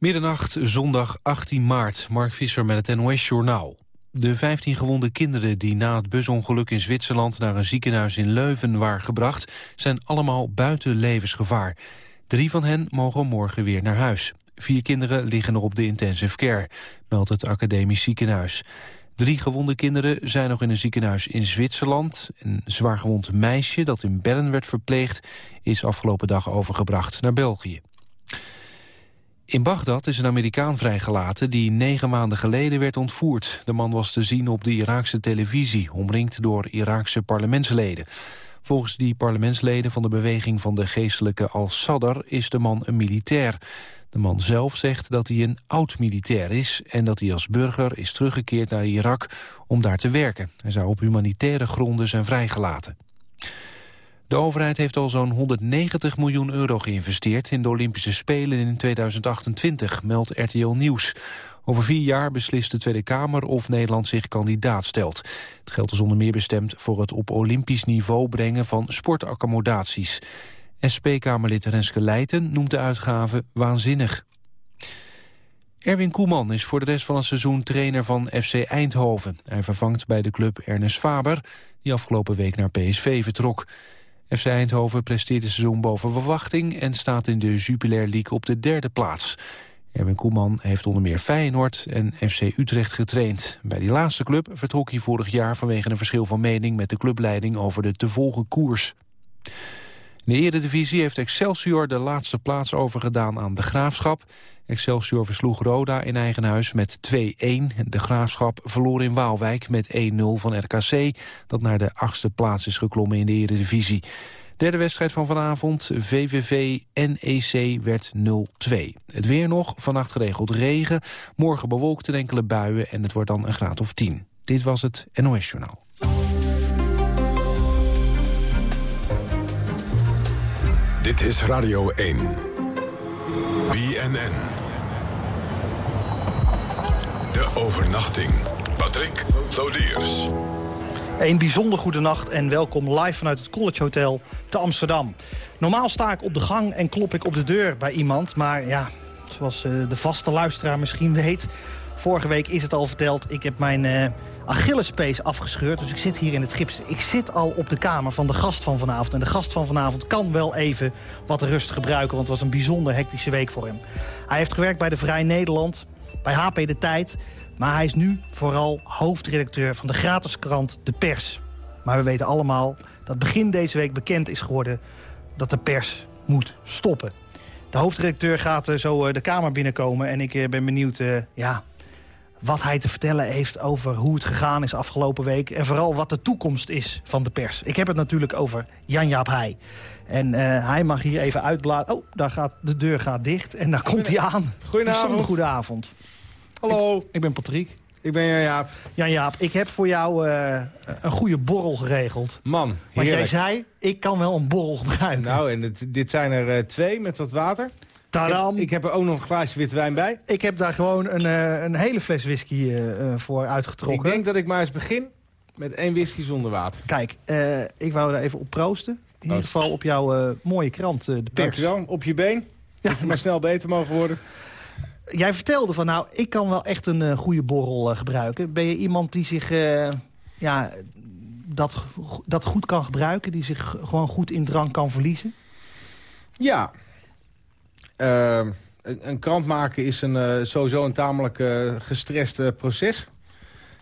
Middernacht, zondag 18 maart. Mark Visser met het NOS-journaal. De 15 gewonde kinderen die na het busongeluk in Zwitserland... naar een ziekenhuis in Leuven waren gebracht... zijn allemaal buiten levensgevaar. Drie van hen mogen morgen weer naar huis. Vier kinderen liggen nog op de intensive care, meldt het academisch ziekenhuis. Drie gewonde kinderen zijn nog in een ziekenhuis in Zwitserland. Een zwaargewond meisje dat in Bern werd verpleegd... is afgelopen dag overgebracht naar België. In Bagdad is een Amerikaan vrijgelaten die negen maanden geleden werd ontvoerd. De man was te zien op de Iraakse televisie, omringd door Iraakse parlementsleden. Volgens die parlementsleden van de beweging van de geestelijke Al-Sadr is de man een militair. De man zelf zegt dat hij een oud-militair is... en dat hij als burger is teruggekeerd naar Irak om daar te werken. Hij zou op humanitaire gronden zijn vrijgelaten. De overheid heeft al zo'n 190 miljoen euro geïnvesteerd... in de Olympische Spelen in 2028, meldt RTL Nieuws. Over vier jaar beslist de Tweede Kamer of Nederland zich kandidaat stelt. Het geld is onder meer bestemd voor het op olympisch niveau brengen van sportaccommodaties. SP-Kamerlid Renske Leijten noemt de uitgaven waanzinnig. Erwin Koeman is voor de rest van het seizoen trainer van FC Eindhoven. Hij vervangt bij de club Ernest Faber, die afgelopen week naar PSV vertrok. FC Eindhoven presteert het seizoen boven verwachting... en staat in de Jupiler League op de derde plaats. Erwin Koeman heeft onder meer Feyenoord en FC Utrecht getraind. Bij die laatste club vertrok hij vorig jaar vanwege een verschil van mening... met de clubleiding over de te volgen koers. In de Eredivisie heeft Excelsior de laatste plaats overgedaan aan de Graafschap. Excelsior versloeg Roda in eigen huis met 2-1. De Graafschap verloor in Waalwijk met 1-0 van RKC... dat naar de achtste plaats is geklommen in de Eredivisie. Derde wedstrijd van vanavond, VVV-NEC, werd 0-2. Het weer nog, vannacht geregeld regen, morgen bewolkt en enkele buien... en het wordt dan een graad of 10. Dit was het NOS Journaal. Dit is Radio 1. BNN. De overnachting. Patrick Lodiers. Een bijzonder goede nacht en welkom live vanuit het College Hotel te Amsterdam. Normaal sta ik op de gang en klop ik op de deur bij iemand. Maar ja, zoals eh, de vaste luisteraar misschien weet... Vorige week is het al verteld, ik heb mijn uh, Achillespees afgescheurd. Dus ik zit hier in het gips. Ik zit al op de kamer van de gast van vanavond. En de gast van vanavond kan wel even wat rust gebruiken... want het was een bijzonder hectische week voor hem. Hij heeft gewerkt bij de Vrij Nederland, bij HP De Tijd... maar hij is nu vooral hoofdredacteur van de gratis krant De Pers. Maar we weten allemaal dat begin deze week bekend is geworden... dat de pers moet stoppen. De hoofdredacteur gaat uh, zo uh, de kamer binnenkomen en ik ben benieuwd ja, wat hij te vertellen heeft over hoe het gegaan is afgelopen week... en vooral wat de toekomst is van de pers. Ik heb het natuurlijk over Jan-Jaap Heij. En uh, hij mag hier even uitbladen. Oh, daar gaat, de deur gaat dicht en daar komt hij aan. Goedenavond. Goedenavond. Hallo. Ik, ik ben Patrick. Ik ben Jan-Jaap. Jan-Jaap, ik heb voor jou uh, een goede borrel geregeld. Man, Want jij zei, ik kan wel een borrel gebruiken. Nou, en dit zijn er uh, twee met wat water. Ik Tadam. heb, ik heb er ook nog een glaasje witte wijn bij. Ik heb daar gewoon een, uh, een hele fles whisky uh, voor uitgetrokken. Ik denk dat ik maar eens begin met één whisky zonder water. Kijk, uh, ik wou daar even op proosten. In ieder geval op jouw mooie krant, De Pers. Dankjewel. Op je been. Ja. Dat je maar snel beter mogen worden. Jij vertelde van, nou, ik kan wel echt een goede borrel gebruiken. Ben je iemand die zich ja, dat, dat goed kan gebruiken? Die zich gewoon goed in drank kan verliezen? Ja, uh, een, een, krant maken is een, uh, sowieso een tamelijk uh, gestrest proces.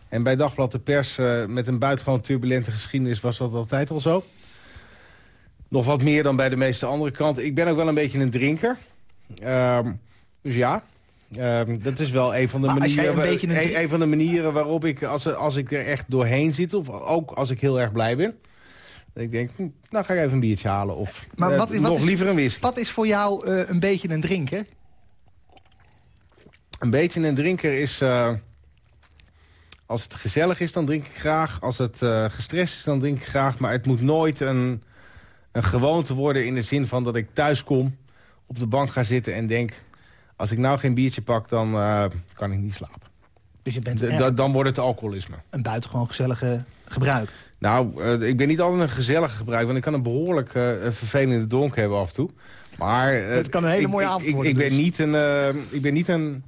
En bij Dagblad de Pers eh, met een buitengewoon turbulente geschiedenis was dat altijd al zo. Nog wat meer dan bij de meeste andere kranten. Ik ben ook wel een beetje een drinker. Ehm, dus ja, ehm, dat is wel een van de, manieren, een beetje een, een, een van de manieren waarop ik, als, als ik er echt doorheen zit... of ook als ik heel erg blij ben... Ik denk, hm, nou ga ik even een biertje halen. Of maar wat, uh, wat nog is, liever een whisky. Wat is voor jou uh, een beetje een drinker? Een beetje een drinker is... Uh, als het gezellig is, dan drink ik graag. Als het gestrest is, dan drink ik graag. Maar het moet nooit een, een gewoonte worden in de zin van dat ik thuis kom... op de bank ga zitten en denk... als ik nou geen biertje pak, dan kan ik niet slapen. Dus je bent D dan wordt het alcoholisme. Een buitengewoon gezellige gebruik. Nou, uh, ik ben niet altijd een gezellige gebruiker... want ik kan een behoorlijk uh, vervelende donk hebben af en toe. Maar, dat kan een hele mooie avond ik, worden. Ik, ben dus. niet een, ik ben niet een,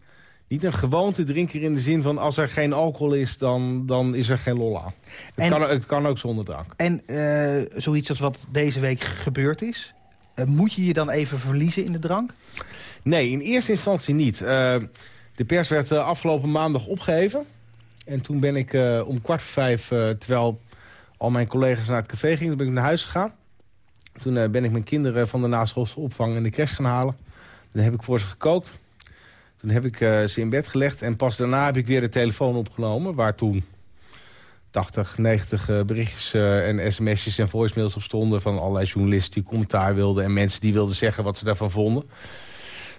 niet een gewoonte drinker in de zin van... als er geen alcohol is, dan, dan is er geen lol aan. Het, En- kan, het kan ook zonder drank. En eh, zoiets als wat deze week gebeurd is... eh, moet je je dan even verliezen in de drank? Nee, in eerste instantie niet. Eh, de pers werd eh, afgelopen maandag opgeheven. En toen ben ik eh, om kwart voor vijf, eh, terwijl al mijn collega's naar het café gingen... ben ik naar huis gegaan. Toen eh, ben ik mijn kinderen van de naschoolse opvang in de crash gaan halen. Dan heb ik voor ze gekookt. Toen heb ik eh, ze in bed gelegd. En pas daarna heb ik weer de telefoon opgenomen. Waar toen 80, 90 eh, berichtjes en sms'jes en voicemails op stonden... van allerlei journalisten die commentaar wilden... en mensen die wilden zeggen wat ze daarvan vonden.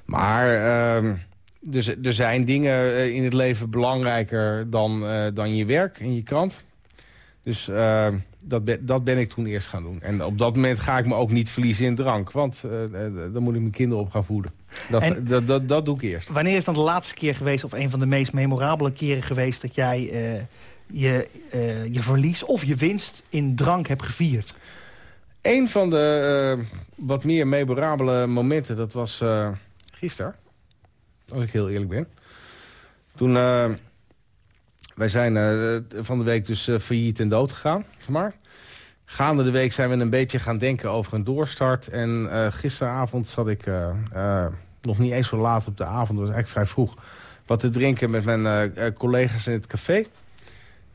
Maar ehm, dus, er zijn dingen in het leven belangrijker dan, dan je werk en je krant. Dus ehm, dat, ben, dat ben ik toen eerst gaan doen. En op dat moment ga ik me ook niet verliezen in drank. Want eh, eh, dan moet ik mijn kinderen op gaan voeden. Dat, En- dat, dat, dat doe ik eerst. Wanneer is dan de laatste keer geweest... of een van de meest memorabele keren geweest... dat jij eh, je, eh, je verlies of je winst in drank hebt gevierd? Een van de eh, wat meer memorabele momenten, dat was eh gisteren. Als ik heel eerlijk ben. Toen, eh, wij zijn eh, van de week dus eh, failliet en dood gegaan, zeg maar. Gaande de week zijn we een beetje gaan denken over een doorstart. En eh, gisteravond zat ik nog niet eens zo laat op de avond, was eigenlijk vrij vroeg... wat te drinken met mijn collega's in het café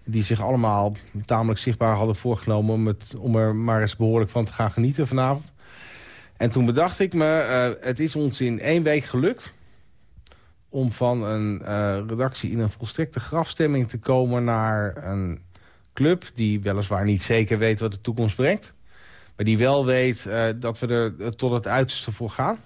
die zich allemaal tamelijk zichtbaar hadden voorgenomen... om, het, om er maar eens behoorlijk van te gaan genieten vanavond. En toen bedacht ik me, het is ons in één week gelukt... om van een eh, redactie in een volstrekte grafstemming te komen... naar een club die weliswaar niet zeker weet wat de toekomst brengt... maar die wel weet eh, dat we er eh, tot het uiterste voor gaan.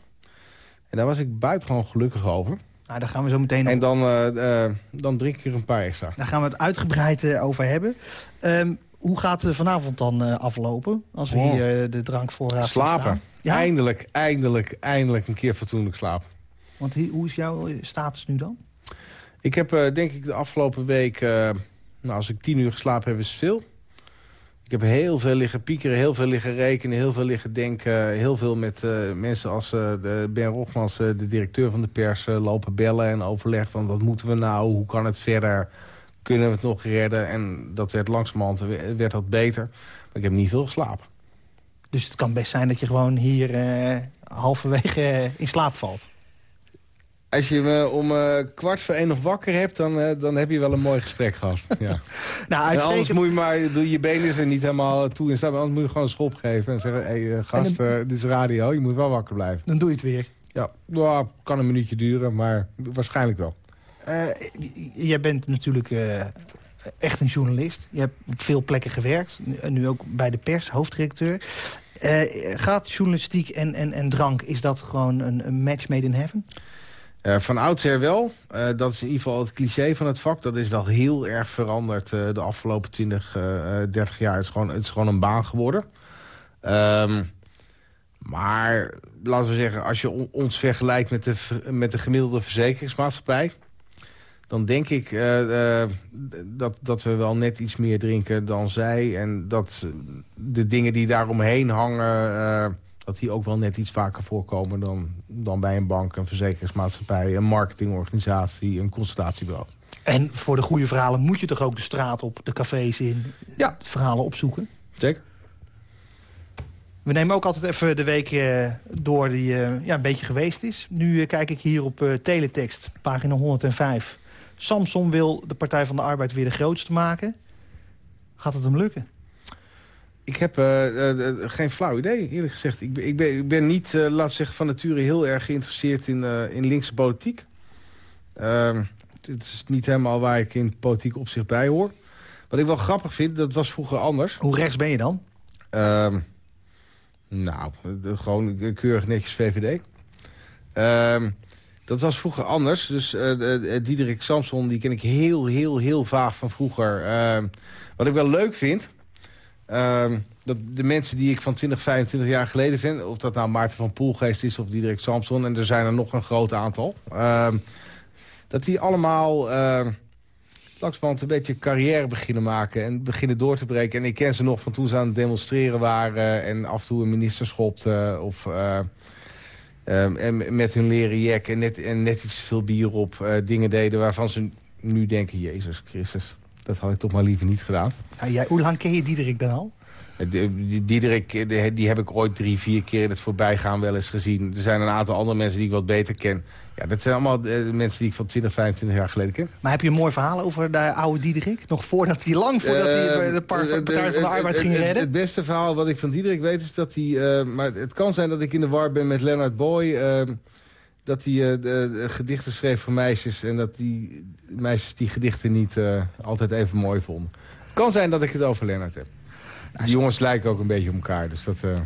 En daar was ik buitengewoon gelukkig over. Nou, daar gaan we zo meteen En dan, eh, dan drink ik er een paar extra. daar gaan we het uitgebreid over hebben. Ehm, hoe gaat het vanavond dan aflopen? Als we Oh. hier de drankvoorraad Slapen. Ja, Eindelijk, eindelijk, eindelijk een keer fatsoenlijk slapen. Want hoe is jouw eh, status nu dan? Ik heb eh, denk ik de afgelopen week... eh, nou, als ik tien uur geslapen heb, is het veel. Ik heb heel veel liggen piekeren, heel veel liggen rekenen... heel veel liggen denken. Heel veel met mensen als de Ben Rogmans, de directeur van de pers... lopen bellen en overleggen van wat moeten we nou? Hoe kan het verder? Kunnen we het nog redden? En dat werd langzamerhand werd dat beter. Maar ik heb niet veel geslapen. Dus het kan best zijn dat je gewoon hier halverwege in slaap valt. Als je me om eh, kwart voor één nog wakker hebt... Dan, eh, dan heb je wel een mooi gesprek gehad. Ja. Nou, En anders uitstekend. moet je maar, je benen zijn niet helemaal toe in staat. maar Anders moet je gewoon een schop geven en zeggen... hé hey, gast, eh, dit is radio, je moet wel wakker blijven. Dan doe je het weer. Ja, nou, kan een minuutje duren, maar waarschijnlijk wel. Eh, jij bent natuurlijk eh, echt een journalist. Je hebt op veel plekken gewerkt. Nu- ook bij de pers, hoofddirecteur. Eh, gaat journalistiek en, en, en drank, is dat gewoon een, een match made in heaven? Eh, van oudsher wel. Eh, dat is in ieder geval het cliché van het vak. Dat is wel heel erg veranderd eh, de afgelopen 20, eh, eh, 30 jaar. Het is gewoon, het is gewoon een baan geworden. Ehm, maar laten we zeggen, als je on- ons vergelijkt met de, met de gemiddelde verzekeringsmaatschappij... dan denk ik dat, dat we wel net iets meer drinken dan zij. En dat de dingen die daaromheen hangen... dat die ook wel net iets vaker voorkomen dan, dan bij een bank, een verzekeringsmaatschappij... een marketingorganisatie, een consultatiebureau. En voor de goede verhalen moet je toch ook de straat op, de cafés in, Ja. verhalen opzoeken? Zeker. We nemen ook altijd even de week eh, door die eh, ja, een beetje geweest is. Nu eh, kijk ik hier op teletext, pagina 105. Samson wil de Partij van de Arbeid weer de grootste maken. Gaat het hem lukken? Ik heb eh, eh, eh, geen flauw idee, eerlijk gezegd. Ik ben, ik ben, ik ben niet, eh laat zeggen, van nature heel erg geïnteresseerd in, in linkse politiek. Ehm dit is niet helemaal waar ik in politiek opzicht bij hoor. Wat ik wel grappig vind, dat was vroeger anders. Hoe rechts ben je dan? Ehm, nou, gewoon keurig netjes VVD. Ehm, dat was vroeger anders. Dus Diederik Samson, die ken ik heel, heel, heel vaag van vroeger. Ehm, wat ik wel leuk vind... ehm, dat de mensen die ik van 20, 25 jaar geleden vind... of dat nou Maarten van Poelgeest is of Diederik Samson... en er zijn er nog een groot aantal... ehm, dat die allemaal... ehm, langzamerhand een beetje carrière beginnen maken... en beginnen door te breken. En ik ken ze nog van toen ze aan het demonstreren waren... en af en toe een minister schopte. Of, eh, en met hun leren jack en net, en net iets te veel bier op eh, dingen deden... waarvan ze nu denken, Jezus Christus, dat had ik toch maar liever niet gedaan. Nou, jij, hoe lang ken je Diederik dan al? Diederik, die heb ik ooit drie, vier keer in het voorbijgaan wel eens gezien. Er zijn een aantal andere mensen die ik wat beter ken. Ja, dat zijn allemaal uh, mensen die ik van 20, 25 jaar geleden ken. Maar heb je een mooi verhaal over de oude Diederik? Nog voordat hij, lang voordat hij de Partij van de Arbeid ging redden? Het beste verhaal wat ik van Diederik weet is dat hij... maar het kan zijn dat ik in de war ben met Leonard Boy... dat hij gedichten schreef voor meisjes... en dat die meisjes die gedichten niet altijd even mooi vonden. Het kan zijn dat ik het over Leonard heb. Die jongens lijken ook een beetje op elkaar. Dus dat, uh...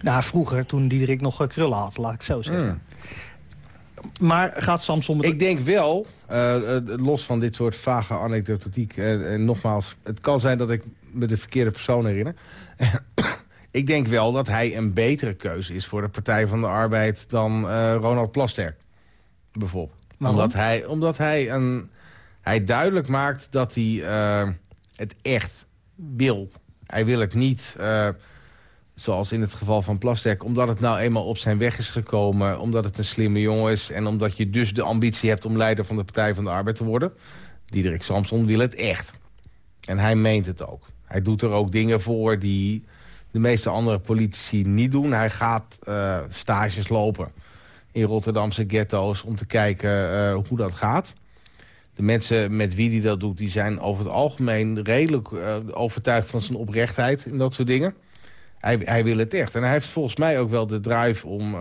Nou, vroeger, toen Diederik nog krullen had, laat ik zo zeggen. Hmm. Maar gaat Samson... Ik denk wel, los van dit soort vage anekdotiek... en nogmaals, het kan zijn dat ik me de verkeerde persoon herinner... ik denk wel dat hij een betere keuze is voor de Partij van de Arbeid... dan Ronald Plasterk, bijvoorbeeld. Omdat hij, omdat hij, een, hij duidelijk maakt dat hij het echt wil hij wil het niet, uh, zoals in het geval van Plasterk... omdat het nou eenmaal op zijn weg is gekomen... omdat het een slimme jongen is... en omdat je dus de ambitie hebt om leider van de Partij van de Arbeid te worden. Diederik Samson wil het echt. En hij meent het ook. Hij doet er ook dingen voor die de meeste andere politici niet doen. Hij gaat uh, stages lopen in Rotterdamse ghetto's... om te kijken uh, hoe dat gaat de mensen met wie hij dat doet... die zijn over het algemeen redelijk uh, overtuigd van zijn oprechtheid... en dat soort dingen. Hij, hij wil het echt. En hij heeft volgens mij ook wel de drive om...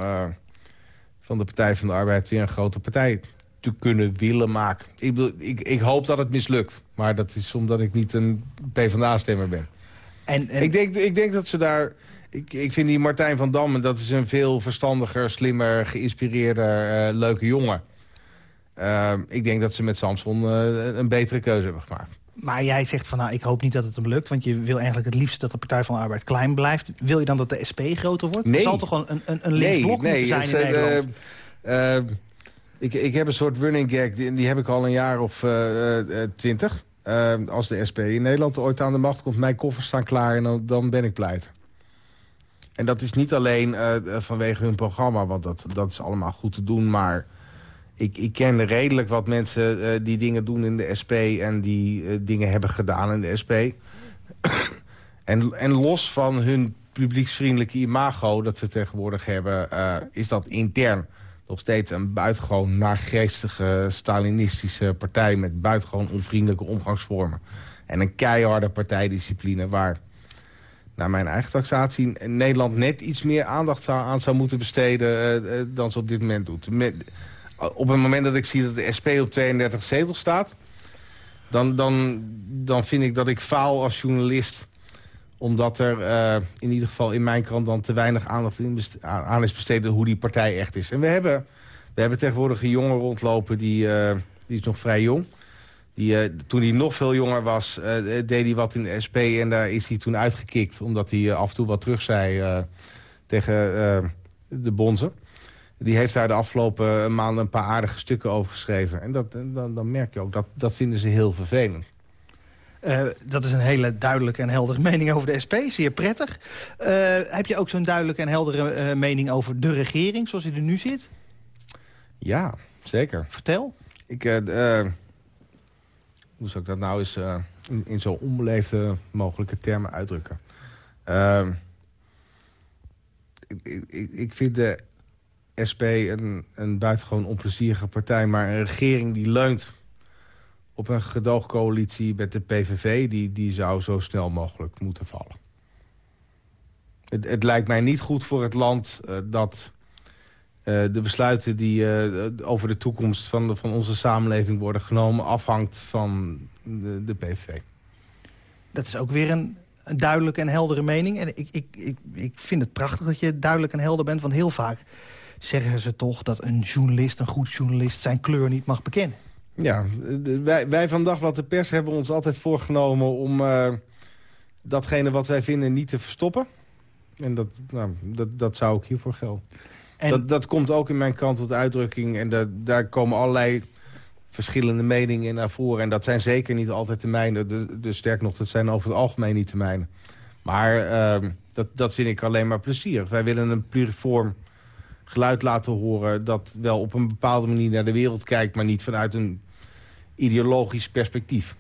Van de Partij van de Arbeid weer een grote partij te kunnen willen maken. Ik, bedoel, ik, ik hoop dat het mislukt. Maar dat is omdat ik niet een PvdA-stemmer ben. En, en... Ik, denk, ik denk dat ze daar... Ik, ik vind die Martijn van Dam, dat is een veel verstandiger, slimmer, geïnspireerder, uh, leuke jongen. Uh, ik denk dat ze met Samson uh, een betere keuze hebben gemaakt. Maar jij zegt van nou, ik hoop niet dat het hem lukt. Want je wil eigenlijk het liefst dat de Partij van de Arbeid klein blijft. Wil je dan dat de SP groter wordt? Nee. Er zal toch gewoon een, een, een blok nee, zijn in Nederland? Uh, ik, ik heb een soort running gag, die, die heb ik al een jaar of twintig. Als de SP in Nederland ooit aan de macht komt, mijn koffers staan klaar en dan, ben ik pleit. En dat is niet alleen vanwege hun programma, want dat, dat is allemaal goed te doen, maar ik, ik ken redelijk wat mensen uh, die dingen doen in de SP... en die uh, dingen hebben gedaan in de SP. en, en los van hun publieksvriendelijke imago dat ze tegenwoordig hebben... Is dat intern nog steeds een buitengewoon naargeestige Stalinistische partij... met buitengewoon onvriendelijke omgangsvormen. En een keiharde partijdiscipline waar naar mijn eigen taxatie... Nederland net iets meer aandacht aan zou moeten besteden... dan ze op dit moment doet op het moment dat ik zie dat de SP op 32 zetels staat... dan, dan, dan vind ik dat ik faal als journalist omdat er uh, in ieder geval in mijn krant dan te weinig aandacht aan is besteed... hoe die partij echt is. En we hebben, we hebben tegenwoordig een jongen rondlopen, die, uh, die is nog vrij jong. Die, uh, toen hij nog veel jonger was, deed hij wat in de SP... en daar is hij toen uitgekikt, omdat hij af en toe wat terug zei tegen de bonzen die heeft daar de afgelopen maanden een paar aardige stukken over geschreven. En dat, dan, dan merk je ook, dat, dat vinden ze heel vervelend. Uh, dat is een hele duidelijke en heldere mening over de SP. Zeer prettig. Uh, heb je ook zo'n duidelijke en heldere uh, mening over de regering, zoals die er nu zit? Ja, zeker. Vertel. Ik, hoe zou ik dat nou eens in, in zo onbeleefde mogelijke termen uitdrukken? ik, ik, ik vind de SP een, een buitengewoon onplezierige partij... maar een regering die leunt op een gedoogcoalitie met de PVV... die, die zou zo snel mogelijk moeten vallen. Het, het lijkt mij niet goed voor het land uh, dat uh, de besluiten... die uh, over de toekomst van, van onze samenleving worden genomen... afhangt van de, de PVV. Dat is ook weer een, een duidelijke en heldere mening. En ik, ik, ik, ik vind het prachtig dat je duidelijk en helder bent... want heel vaak zeggen ze toch dat een journalist, een goed journalist... zijn kleur niet mag bekennen. Ja, wij, wij van Dagblad de Pers hebben ons altijd voorgenomen... om uh, datgene wat wij vinden niet te verstoppen. En dat, nou, dat, dat zou ook hiervoor gelden. En... Dat, dat komt ook in mijn kant tot uitdrukking. En dat, daar komen allerlei verschillende meningen naar voren. En dat zijn zeker niet altijd de mijne. Dus sterk nog, dat zijn over het algemeen niet de mijne. Maar uh, dat, dat vind ik alleen maar plezier. Wij willen een pluriform geluid laten horen... dat wel op een bepaalde manier naar de wereld kijkt... maar niet vanuit een ideologisch perspectief.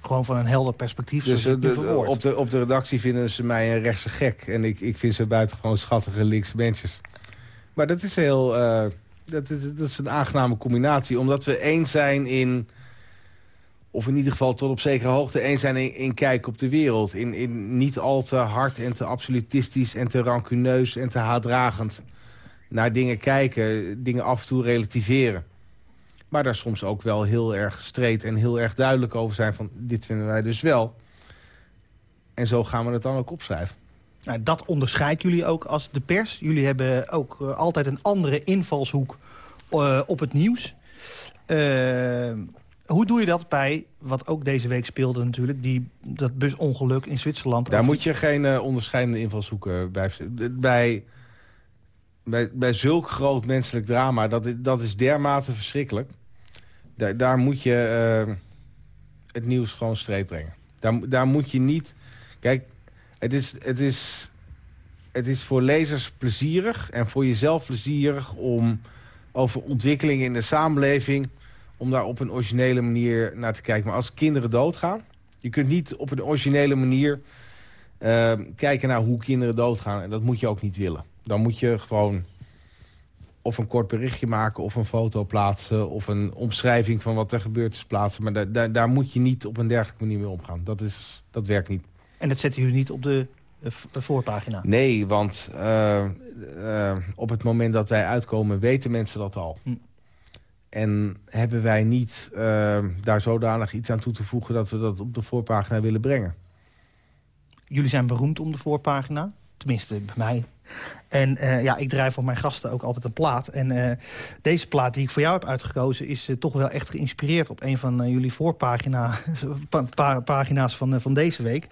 Gewoon van een helder perspectief, dus, uh, op, de, op de redactie vinden ze mij een rechtse gek. En ik, ik vind ze buitengewoon schattige linkse mensjes. Maar dat is heel... Uh, dat, is, dat is een aangename combinatie. Omdat we eens zijn in of in ieder geval tot op zekere hoogte eens zijn in, in kijk op de wereld. In, in niet al te hard en te absolutistisch en te rancuneus en te haatdragend naar dingen kijken. Dingen af en toe relativeren. Maar daar soms ook wel heel erg streed en heel erg duidelijk over zijn van dit vinden wij dus wel. En zo gaan we het dan ook opschrijven. Nou, dat onderscheidt jullie ook als de pers. Jullie hebben ook uh, altijd een andere invalshoek uh, op het nieuws. Uh, hoe doe je dat bij, wat ook deze week speelde natuurlijk... Die, dat busongeluk in Zwitserland? Daar moet je geen onderscheidende invalshoeken bij... bij bij, bij zulk groot menselijk drama, dat, dat is dermate verschrikkelijk. Daar, daar moet je uh, het nieuws gewoon streep brengen. Daar, daar moet je niet... Kijk, het is, het, is, het is voor lezers plezierig en voor jezelf plezierig... om over ontwikkelingen in de samenleving om daar op een originele manier naar te kijken. Maar als kinderen doodgaan... je kunt niet op een originele manier uh, kijken naar hoe kinderen doodgaan. En dat moet je ook niet willen. Dan moet je gewoon of een kort berichtje maken... of een foto plaatsen... of een omschrijving van wat er gebeurd is plaatsen. Maar daar, daar, daar moet je niet op een dergelijke manier mee omgaan. Dat, is, dat werkt niet. En dat zetten jullie niet op de voorpagina? Nee, want uh, uh, op het moment dat wij uitkomen weten mensen dat al. Hm. En hebben wij niet uh, daar zodanig iets aan toe te voegen... dat we dat op de voorpagina willen brengen. Jullie zijn beroemd om de voorpagina. Tenminste, bij mij. En uh, ja, ik draai voor mijn gasten ook altijd een plaat. En uh, deze plaat die ik voor jou heb uitgekozen... is uh, toch wel echt geïnspireerd op een van jullie voorpagina, pa pagina's van, van deze week.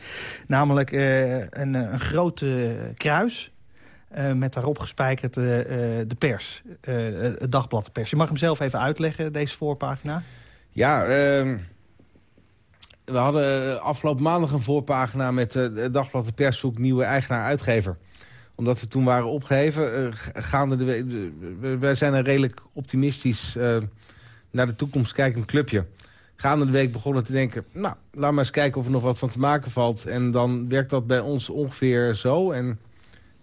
Namelijk een, een grote kruis met daarop gespijkerd de pers, het dagblad de pers. Je mag hem zelf even uitleggen, deze voorpagina. Ja, ehm, we hadden afgelopen maandag een voorpagina met het dagblad de pers zoekt nieuwe eigenaar-uitgever omdat we toen waren opgeheven, gaande de, wij zijn een redelijk optimistisch naar de toekomst kijkend clubje. Gaande de week begonnen te denken, nou, laat maar eens kijken of er nog wat van te maken valt. En dan werkt dat bij ons ongeveer zo. En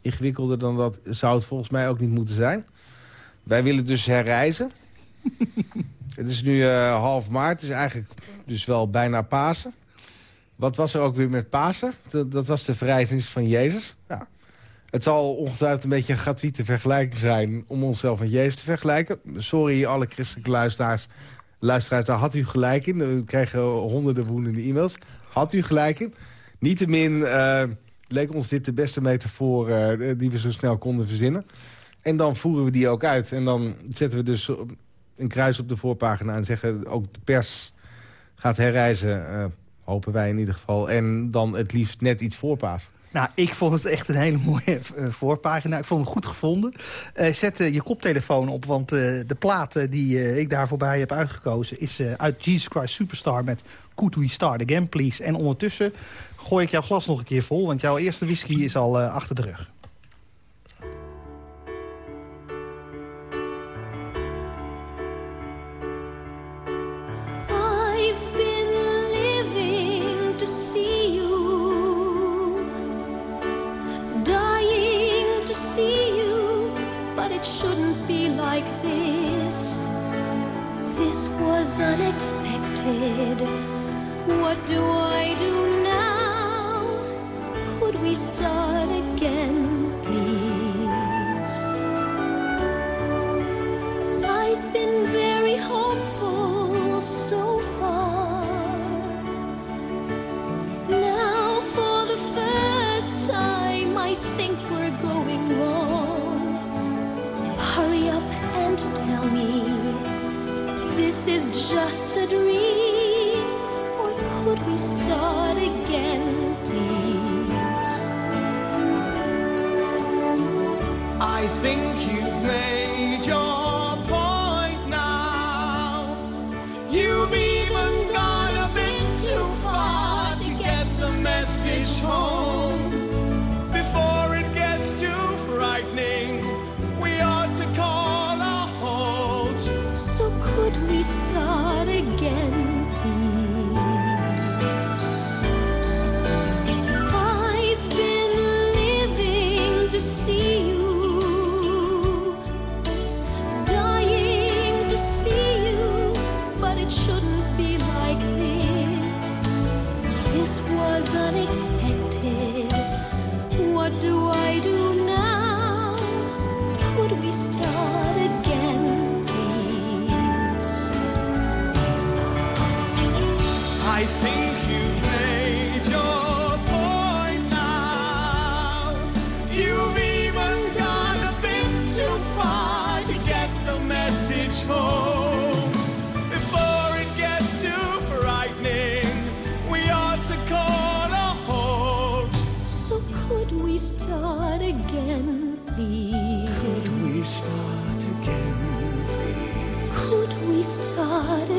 ingewikkelder dan dat zou het volgens mij ook niet moeten zijn. Wij willen dus herreizen. het is nu uh, half maart, het is eigenlijk dus wel bijna Pasen. Wat was er ook weer met Pasen? Dat, dat was de verrijzenis van Jezus. Ja. Het zal ongetwijfeld een beetje een gratuite vergelijking zijn... om onszelf met Jezus te vergelijken. Sorry, alle christelijke luisteraars. Luisteraars, daar had u gelijk in. We krijgen honderden woedende e-mails. Had u gelijk in. Niettemin... Uh, leek ons dit de beste metafoor uh, die we zo snel konden verzinnen. En dan voeren we die ook uit. En dan zetten we dus een kruis op de voorpagina en zeggen ook de pers gaat herreizen. Uh, hopen wij in ieder geval. En dan het liefst net iets voorpaas. Nou, ik vond het echt een hele mooie uh, voorpagina. Ik vond het goed gevonden. Uh, zet uh, je koptelefoon op, want de plaat die ik daar voorbij heb uitgekozen... is uit Jesus Christ Superstar met Could We Start Again, Please. En ondertussen gooi ik jouw glas nog een keer vol, want jouw eerste whisky is al achter de rug.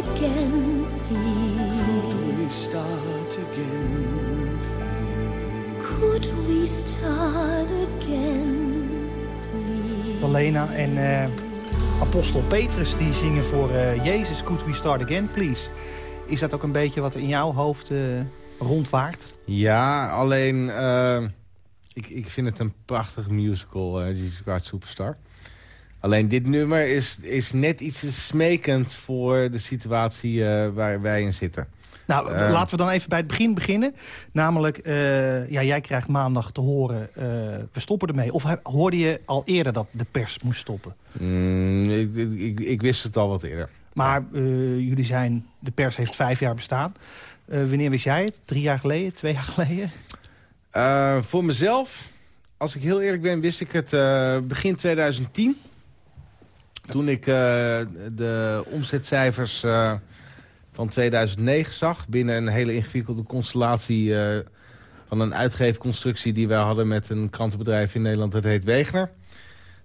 Again, please? We start again. Could we start again, please? Lena en eh, apostel Petrus die zingen voor eh, Jezus, could we start again, please. Is dat ook een beetje wat in jouw hoofd eh, rondwaart? Ja, alleen... eh, ik, ik vind het een prachtige musical, eh Jesus Christ Superstar. Alleen dit nummer is, is net iets smekend voor de situatie eh, waar wij in zitten. Nou, Eh. laten we dan even bij het begin beginnen. Namelijk, eh, ja, jij krijgt maandag te horen, we stoppen ermee. Of hoorde je al eerder dat de pers moest stoppen? Mm, ik, ik, ik wist het al wat eerder. Maar jullie zijn, de pers heeft vijf jaar bestaan. Wanneer wist jij het? Drie jaar geleden? Twee jaar geleden? Voor mezelf, als ik heel eerlijk ben, wist ik het begin 2010. Toen ik eh, de omzetcijfers eh, van 2009 zag... binnen een hele ingewikkelde constellatie eh, van een uitgeefconstructie... die wij hadden met een krantenbedrijf in Nederland, dat heet Wegener.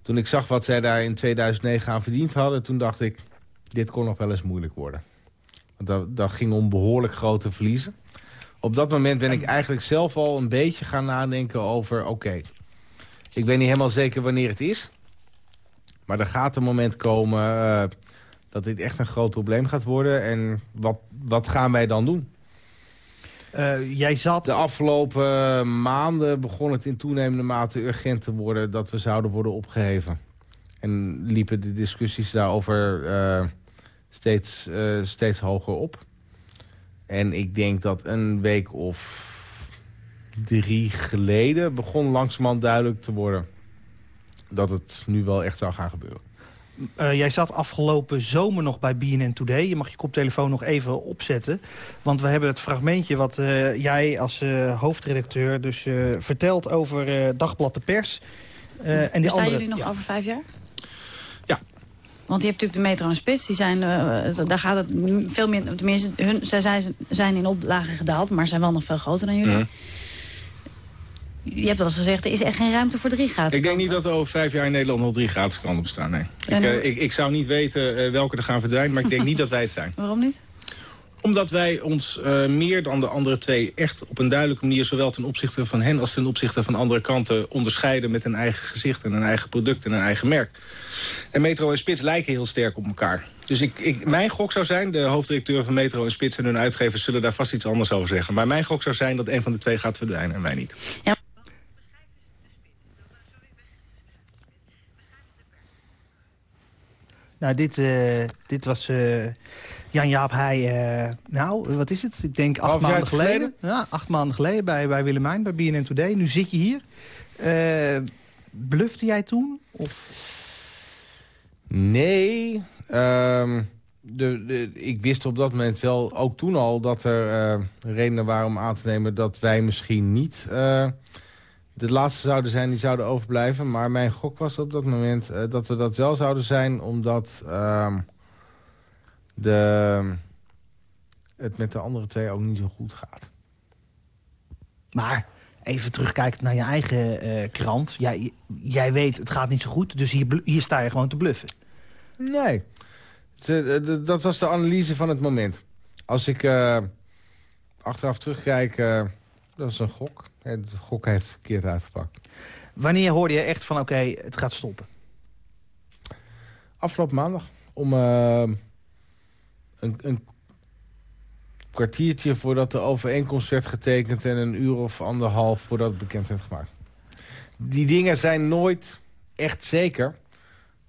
Toen ik zag wat zij daar in 2009 aan verdiend hadden... toen dacht ik, dit kon nog wel eens moeilijk worden. Want dat, ging om behoorlijk grote verliezen. Op dat moment ben ik eigenlijk zelf al een beetje gaan nadenken over... oké, ik weet niet helemaal zeker wanneer het is... maar er gaat een moment komen eh, dat dit echt een groot probleem gaat worden. En wat, wat gaan wij dan doen? Eh, jij zat... De afgelopen maanden begon het in toenemende mate urgent te worden... dat we zouden worden opgeheven. En liepen de discussies daarover eh, steeds, steeds hoger op. En ik denk dat een week of drie geleden... begon langzamerhand duidelijk te worden... dat het nu wel echt zou gaan gebeuren. Eh, jij zat afgelopen zomer nog bij BNN Today. Je mag je koptelefoon nog even opzetten. Want we hebben het fragmentje wat eh, jij als eh, hoofdredacteur... dus eh, vertelt over eh, Dagblad de Pers. Eh, en die Bestaan andere, jullie nog ja. over vijf jaar? Ja. Want je hebt natuurlijk de metro en spits. Die zijn, daar gaat het veel meer... Tenminste, hun, zij zijn, zijn in oplagen gedaald. Maar zijn wel nog veel groter dan jullie. Je hebt wel eens gezegd, er is echt geen ruimte voor drie graden. Ik denk niet dat er over vijf jaar in Nederland nog drie gratis kranten bestaan. Nee. Ik, eh, ik, ik zou niet weten eh, welke er gaan verdwijnen, maar ik denk niet dat wij het zijn. Waarom niet? Omdat wij ons eh, meer dan de andere twee echt op een duidelijke manier... zowel ten opzichte van hen als ten opzichte van andere kanten... onderscheiden met een eigen gezicht en een eigen product en een eigen merk. En Metro en Spits lijken heel sterk op elkaar. Dus ik, ik, mijn gok zou zijn, de hoofddirecteur van Metro en Spits... en hun uitgevers zullen daar vast iets anders over zeggen. Maar mijn gok zou zijn dat een van de twee gaat verdwijnen en wij niet. Nou, dit, eh, dit was eh, Jan-Jaap Heij... eh, nou, wat is het? Ik denk acht Half maanden geleden. geleden? Ja, acht maanden geleden bij, bij Willemijn, bij BNN Today. Nu zit je hier. Eh blufte jij toen? Of... Nee, ehm, de, de, ik wist op dat moment wel, ook toen al... dat er redenen waren om aan te nemen dat wij misschien niet... eh, de laatste zouden zijn die zouden overblijven. Maar mijn gok was op dat moment eh, dat we dat wel zouden zijn... omdat ehm, de, het met de andere twee ook niet zo goed gaat. Maar even terugkijkend naar je eigen eh, krant. Jij, jij weet, het gaat niet zo goed. Dus hier, hier sta je gewoon te bluffen. Nee. Ze- de- Dat was de analyse van het moment. Als ik eh, achteraf terugkijk, eh, dat is een gok. De gok heeft verkeerd uitgepakt. Wanneer hoorde je echt van, oké, het gaat stoppen? Afgelopen maandag om, eh, een, een kwartiertje voordat de overeenkomst werd getekend... en een uur of anderhalf voordat het bekend werd gemaakt. Die dingen zijn nooit echt zeker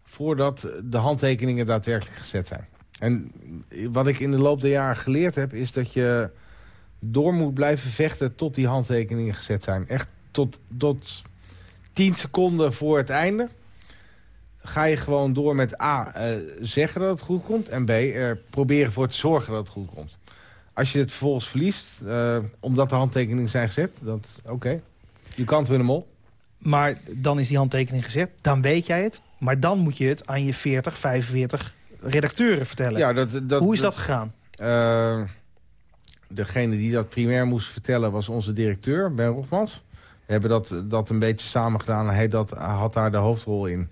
voordat de handtekeningen daadwerkelijk gezet zijn. En wat ik in de loop der jaren geleerd heb... is dat je door moet blijven vechten tot die handtekeningen gezet zijn. Echt tot, tot 10 seconden voor het einde ga je gewoon door met A, uh, zeggen dat het goed komt... en B, er proberen voor te zorgen dat het goed komt. Als je het vervolgens verliest, uh, omdat de handtekeningen zijn gezet... dat oké, je kan het winnen mol. Maar dan is die handtekening gezet, dan weet jij het. Maar dan moet je het aan je 40, 45 redacteuren vertellen. Ja, dat, dat, Hoe is dat, gegaan? Uh, degene die dat primair moest vertellen was onze directeur, Ben Rogmans. We hebben dat, dat een beetje samen gedaan. Hij dat, had daar de hoofdrol in.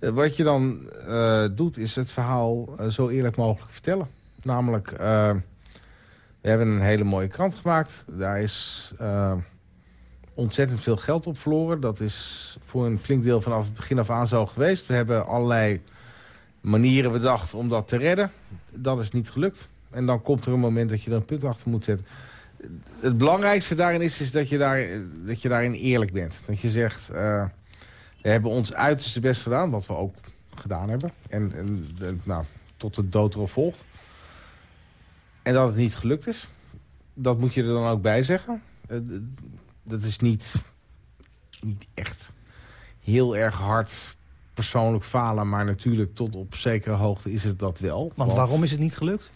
Uh, wat je dan uh, doet, is het verhaal uh, zo eerlijk mogelijk vertellen. Namelijk, we hebben een hele mooie krant gemaakt. Daar is ontzettend veel geld op verloren. Dat is voor een flink deel vanaf het begin af aan zo geweest. We hebben allerlei manieren bedacht om dat te redden. Dat is niet gelukt. En dan komt er een moment dat je er een punt achter moet zetten. Het belangrijkste daarin is, is dat, je daar, dat je daarin eerlijk bent. Dat je zegt, uh, we hebben ons uiterste best gedaan, wat we ook gedaan hebben. En, en, en nou, tot de dood erop volgt. En dat het niet gelukt is. Dat moet je er dan ook bij zeggen. Uh, dat is niet, niet echt heel erg hard persoonlijk falen. Maar natuurlijk tot op zekere hoogte is het dat wel. Want, want waarom is het niet gelukt?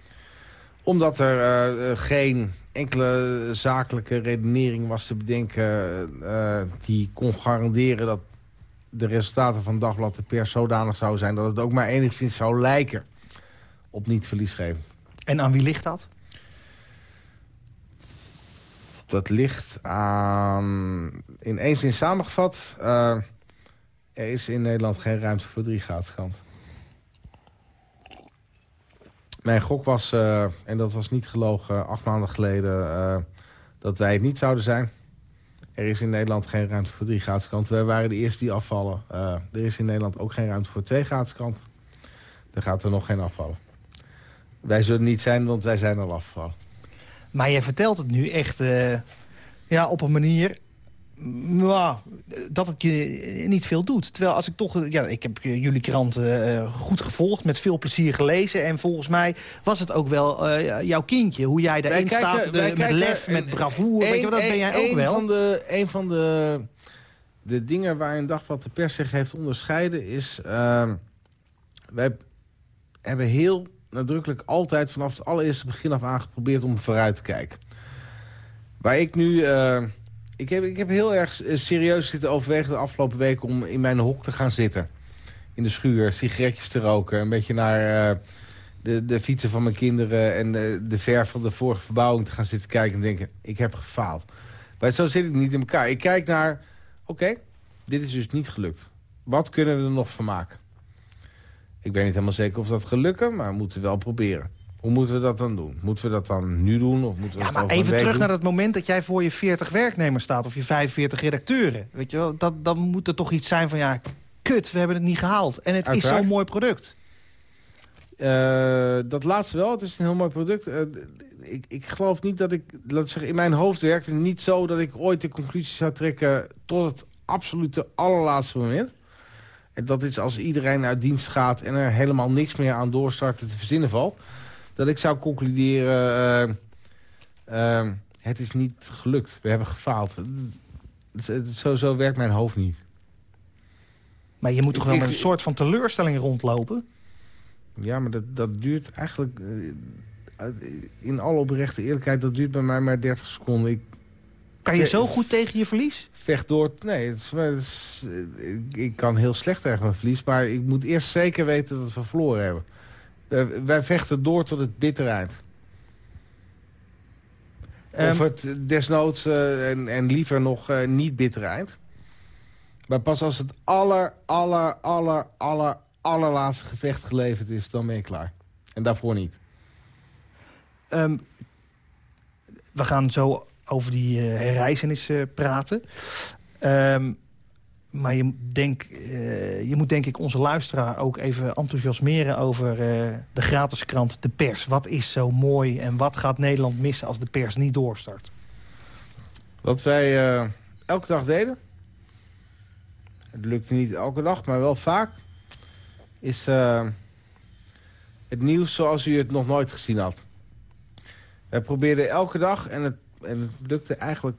Omdat er uh, geen enkele zakelijke redenering was te bedenken... Uh, die kon garanderen dat de resultaten van Dagblad de Pers zodanig zou zijn... dat het ook maar enigszins zou lijken op niet verliesgevend. En aan wie ligt dat? Dat ligt aan... In één zin samengevat... Uh, er is in Nederland geen ruimte voor drie graadskant. Mijn gok was, uh, en dat was niet gelogen, acht maanden geleden... Uh, dat wij het niet zouden zijn. Er is in Nederland geen ruimte voor drie graadskant. Wij waren de eerste die afvallen. Uh, er is in Nederland ook geen ruimte voor twee graadskant. Er gaat er nog geen afvallen. Wij zullen niet zijn, want wij zijn al afgevallen. Maar jij vertelt het nu echt ja, op een manier nou, dat het je niet veel doet. Terwijl als ik toch... Ja, ik heb jullie krant uh, goed gevolgd, met veel plezier gelezen. En volgens mij was het ook wel uh, jouw kindje. Hoe jij daarin staat, de, met lef, met bravoure. Weet je, dat ben jij ook een wel. Van de, een van de, de dingen waarin Dagblad de Pers zich heeft onderscheiden... is, uh, wij hebben heel nadrukkelijk altijd vanaf het allereerste begin af aan geprobeerd om vooruit te kijken. Waar ik nu... Ik, heb, ik heb heel erg serieus zitten overwegen de afgelopen weken... om in mijn hok te gaan zitten. In de schuur, sigaretjes te roken. Een beetje naar uh, de, de fietsen van mijn kinderen... en de, de verf van de vorige verbouwing te gaan zitten kijken... en denken, ik heb gefaald. Maar zo zit ik niet in elkaar. Ik kijk naar, oké, dit is dus niet gelukt. Wat kunnen we er nog van maken? Ik weet niet helemaal zeker of dat lukken, maar we moeten wel proberen. Hoe moeten we dat dan doen? Moeten we dat dan nu doen? Of moeten we ja, maar even terug doen? naar het moment dat jij voor je 40 werknemers staat... of je 45 redacteuren. Weet je wel, dat, dan moet er toch iets zijn van... ja, kut, we hebben het niet gehaald. En het Uiteraard. is zo'n mooi product. Uh, dat laatste wel, het is een heel mooi product. Uh, ik, ik geloof niet dat ik, laat ik zeggen, in mijn hoofd werkt het niet zo... dat ik ooit de conclusie zou trekken tot het absolute allerlaatste moment... En dat is als iedereen uit dienst gaat en er helemaal niks meer aan doorstarten te verzinnen valt. Dat ik zou concluderen, uh, uh, het is niet gelukt. We hebben gefaald. Zo, zo werkt mijn hoofd niet. Maar je moet toch wel met een soort van teleurstelling rondlopen? Ja, maar dat, dat duurt eigenlijk... in alle oprechte eerlijkheid, dat duurt bij mij maar 30 seconden. Ik, kan je zo goed tegen je verlies? Vecht door. Nee, het is, het is, ik, ik, kan heel slecht tegen mijn verlies. Maar ik moet eerst zeker weten dat we verloren hebben. Wij, wij vechten door tot het bitter eind. Um, of het desnoods uh, en, en, liever nog uh, niet bitter eind. Maar pas als het aller, aller, aller, aller, allerlaatste gevecht geleverd is, dan ben je klaar. En daarvoor niet. Um, we gaan zo over die uh, herreizenis uh, praten. Um, maar je, denk, eh, je moet denk ik onze luisteraar ook even enthousiasmeren... over eh, de gratis krant De Pers. Wat is zo mooi en wat gaat Nederland missen als de pers niet doorstart? Wat wij eh, elke dag deden... het lukte niet elke dag, maar wel vaak... is het nieuws zoals u het nog nooit gezien had. Wij probeerden elke dag, en het, en het lukte eigenlijk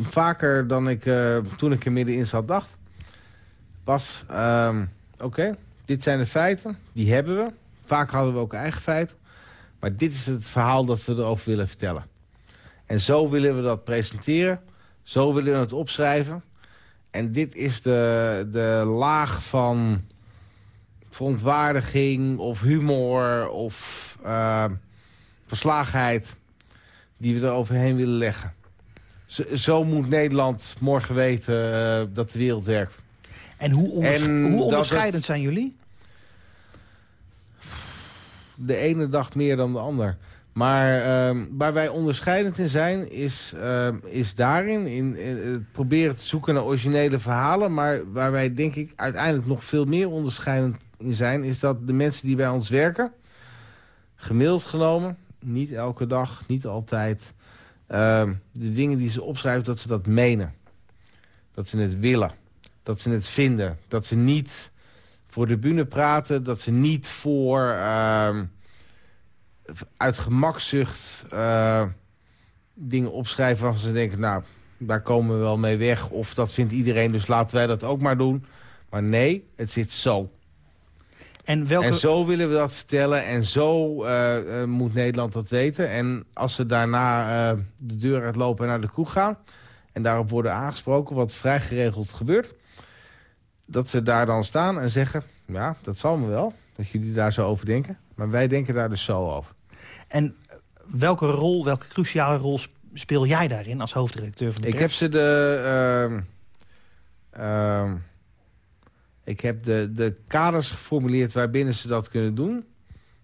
vaker dan ik eh, toen ik er middenin zat dacht... was, ehm, oké, dit zijn de feiten, die hebben we. Vaak hadden we ook eigen feiten. Maar dit is het verhaal dat we erover willen vertellen. En zo willen we dat presenteren. Zo willen we het opschrijven. En dit is de, de laag van verontwaardiging of humor of eh, verslagenheid... die we er overheen willen leggen. Zo, moet Nederland morgen weten eh, dat de wereld werkt. En hoe, En hoe onderscheidend het- zijn jullie? de ene dag meer dan de ander. Maar ehm, waar wij onderscheidend in zijn, is, ehm, is daarin... In, in het proberen te zoeken naar originele verhalen. Maar waar wij denk ik uiteindelijk nog veel meer onderscheidend in zijn... is dat de mensen die bij ons werken, gemiddeld genomen... niet elke dag, niet altijd... ehm, de dingen die ze opschrijven, dat ze dat menen. Dat ze het willen. Dat ze het vinden. Dat ze niet voor de bühne praten. Dat ze niet voor ehm, uit gemakzucht eh, dingen opschrijven waarvan ze denken... nou, daar komen we wel mee weg. Of dat vindt iedereen, dus laten wij dat ook maar doen. Maar nee, het zit zo. En welke... En zo willen we dat vertellen. En zo eh, eh, moet Nederland dat weten. En als ze daarna eh, de deur uitlopen en naar de kroeg gaan... en daarop worden aangesproken, wat vrij geregeld gebeurt... dat ze daar dan staan en zeggen... ja, dat zal me wel, dat jullie daar zo over denken. Maar wij denken daar dus zo over. En welke rol, welke cruciale rol sp- speel jij daarin als hoofdredacteur van de Ik heb ze de... ik heb de, de kaders geformuleerd waarbinnen ze dat kunnen doen.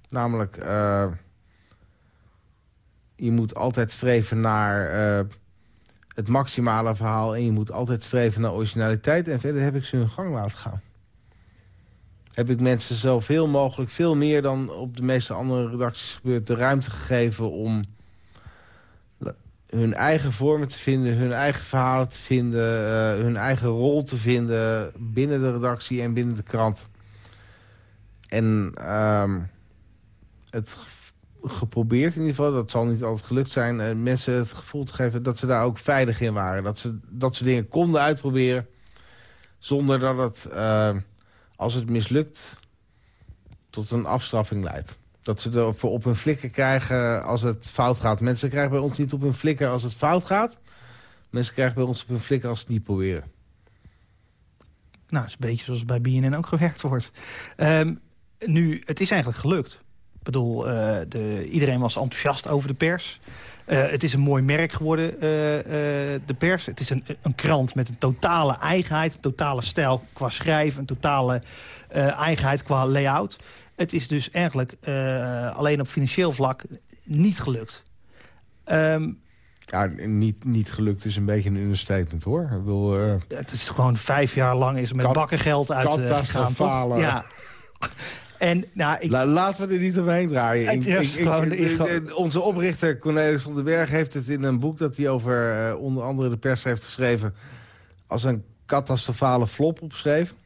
Namelijk, eh, je moet altijd streven naar eh, het maximale verhaal... en je moet altijd streven naar originaliteit. En verder heb ik ze hun gang laten gaan. Heb ik mensen zoveel mogelijk, veel meer dan op de meeste andere redacties gebeurt... de ruimte gegeven om hun eigen vormen te vinden, hun eigen verhalen te vinden... eh, hun eigen rol te vinden binnen de redactie en binnen de krant. En ehm, het ge- geprobeerd in ieder geval, dat zal niet altijd gelukt zijn... eh, mensen het gevoel te geven dat ze daar ook veilig in waren. Dat ze dat soort dingen konden uitproberen zonder dat het, eh, als het mislukt, tot een afstraffing leidt. Dat ze er voor op hun flikker krijgen als het fout gaat. Mensen krijgen bij ons niet op hun flikker als het fout gaat. Mensen krijgen bij ons op hun flikker als ze het niet proberen. Nou, dat is een beetje zoals bij BNN ook gewerkt wordt. Ehm, nu, het is eigenlijk gelukt. Ik bedoel, eh, de, iedereen was enthousiast over de pers. Eh, het is een mooi merk geworden, eh, de pers. Het is een, een krant met een totale eigenheid, een totale stijl qua schrijven... een totale eigenheid qua layout. Het is dus eigenlijk eh, alleen op financieel vlak niet gelukt. Ehm, Ja, niet, niet gelukt is een beetje een understatement, hoor. Ik bedoel, eh, het is gewoon vijf jaar lang is met Kat- bakkengeld uit eh, gegaan. toch? catastrofale. Ja. En nou, ik, La- laten we er niet omheen draaien. Gewoon- gewoon- onze oprichter Cornelis van den Berg heeft het in een boek... dat hij over eh, onder andere de pers heeft geschreven... als een catastrofale flop opschreven.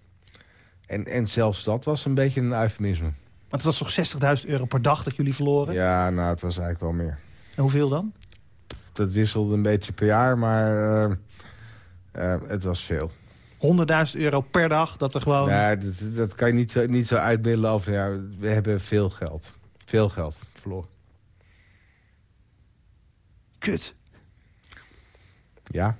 En, en zelfs dat was een beetje een eufemisme. Want het was toch 60.000 euro per dag dat jullie verloren? Ja, nou, het was eigenlijk wel meer. En hoeveel dan? Dat wisselde een beetje per jaar, maar eh, eh, het was veel. 100.000 euro per dag, dat er gewoon... Ja, dat, dat kan je niet zo, niet zo uitmiddelen over... Ja, we hebben veel geld. Veel geld verloren. Kut. Ja.